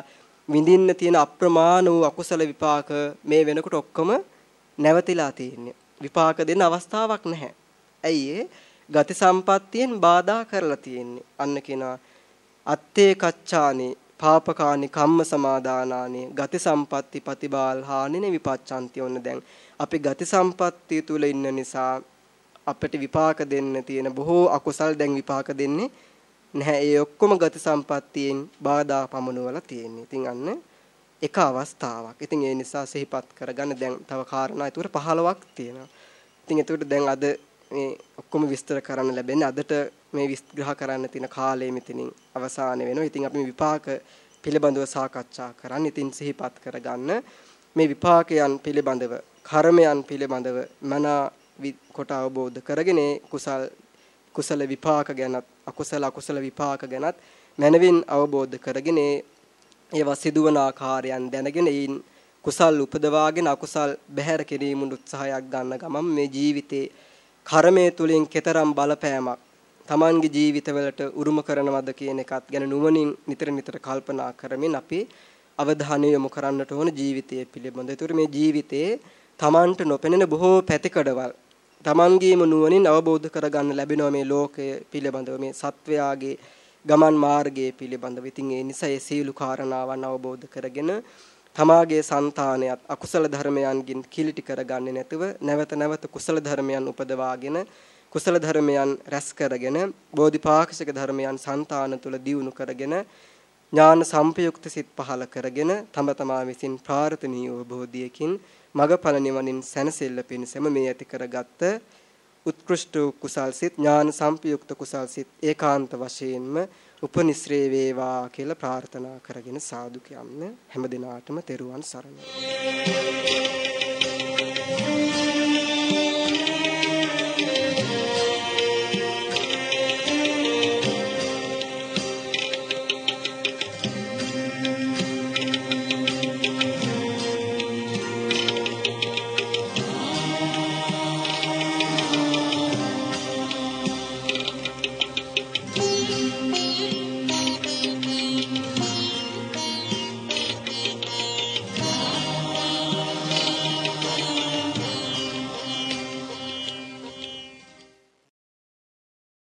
විඳින්න තියෙන අප්‍රමාණ වූ අකුසල විපාක මේ වෙනකොට ඔක්කොම නැවතිලා තියෙන්නේ. විපාක දෙන්න අවස්ථාවක් නැහැ. ඇයි ගති සම්පත්තියෙන් බාධා කරලා තියෙන්නේ. අන්න කෙනා අත්තේ කච්චානේ පාපකානි කම්ම සමාදානානි ගති සම්පatti ප්‍රතිබාල් හානිනේ විපච්ඡanti ඔන්න දැන් අපි ගති සම්පatti තුල ඉන්න නිසා අපිට විපාක දෙන්න තියෙන බොහෝ අකුසල් දැන් විපාක දෙන්නේ නැහැ ඒ ඔක්කොම ගති සම්පත්තියෙන් බාධා පමනවලා තියෙන්නේ. ඉතින් අන්න එක අවස්ථාවක්. ඉතින් ඒ නිසා සිහිපත් කරගන්න දැන් තව කාරණා ඒතර 15ක් තියෙනවා. ඉතින් ඒතකොට දැන් අද මේ ඔක්කොම විස්තර කරන්න ලැබෙන්නේ අදට මේ විස්තර කරන්න තියෙන කාලය මෙතනින් අවසාන වෙනවා. ඉතින් අපි විපාක පිළිබඳව සාකච්ඡා කරන්න. ඉතින් සිහිපත් කරගන්න මේ විපාකයන් පිළිබඳව, කර්මයන් පිළිබඳව මනා කොට අවබෝධ කරගෙන කුසල් කුසල විපාක ගැනත් අකුසල අකුසල විපාක ගැනත් මනවින් අවබෝධ කරගෙන ඒවා සිදුවන ආකාරයන් දැනගෙන ඒන් කුසල් උපදවාගෙන අකුසල් බැහැර කිරීමට උත්සාහයක් ගන්න ගමන් මේ ජීවිතේ කර්මයේ තුලින් කතරම් බලපෑමක් Tamanගේ ජීවිතවලට උරුම කරනවද කියන එකත් ගැන නුවණින් නිතර නිතර කල්පනා කරමින් අපි අවධානය යොමු කරන්නට ඕන ජීවිතය පිළිබඳ. ඒතර මේ ජීවිතයේ තමන්ට නොපෙනෙන බොහෝ පැතිකඩවල් තමන්ගේම නුවණින් අවබෝධ කරගන්න ලැබෙනවා මේ ලෝකය පිළිබඳව මේ සත්වයාගේ ගමන් මාර්ගයේ පිළිබඳව. ඉතින් ඒ නිසා ඒ සීලු කාරණාවන් අවබෝධ කරගෙන තමාගේ సంతානයත් අකුසල ධර්මයන්ගින් කිලිටි කරගන්නේ නැතුව නැවත නැවත කුසල ධර්මයන් උපදවාගෙන කුසල ධර්මයන් රැස් කරගෙන බෝධිපාක්ෂික ධර්මයන් సంతාන තුල දියුණු කරගෙන ඥාන සම්පයුක්ත සිත් පහල කරගෙන තම තමා විසින් ප්‍රාර්ථනීය බෝධියකින් මගඵල නිවනින් සැනසෙල්ල පිණසම මේ ඇති කරගත්ත උත්කෘෂ්ට කුසල්සිත ඥාන සම්පයුක්ත කුසල්සිත ඒකාන්ත වශයෙන්ම උපනිශ්‍රේ වේවා කියලා ප්‍රාර්ථනා කරගෙන සාදු කියන්න. හැම දිනාටම තෙරුවන් සරණයි.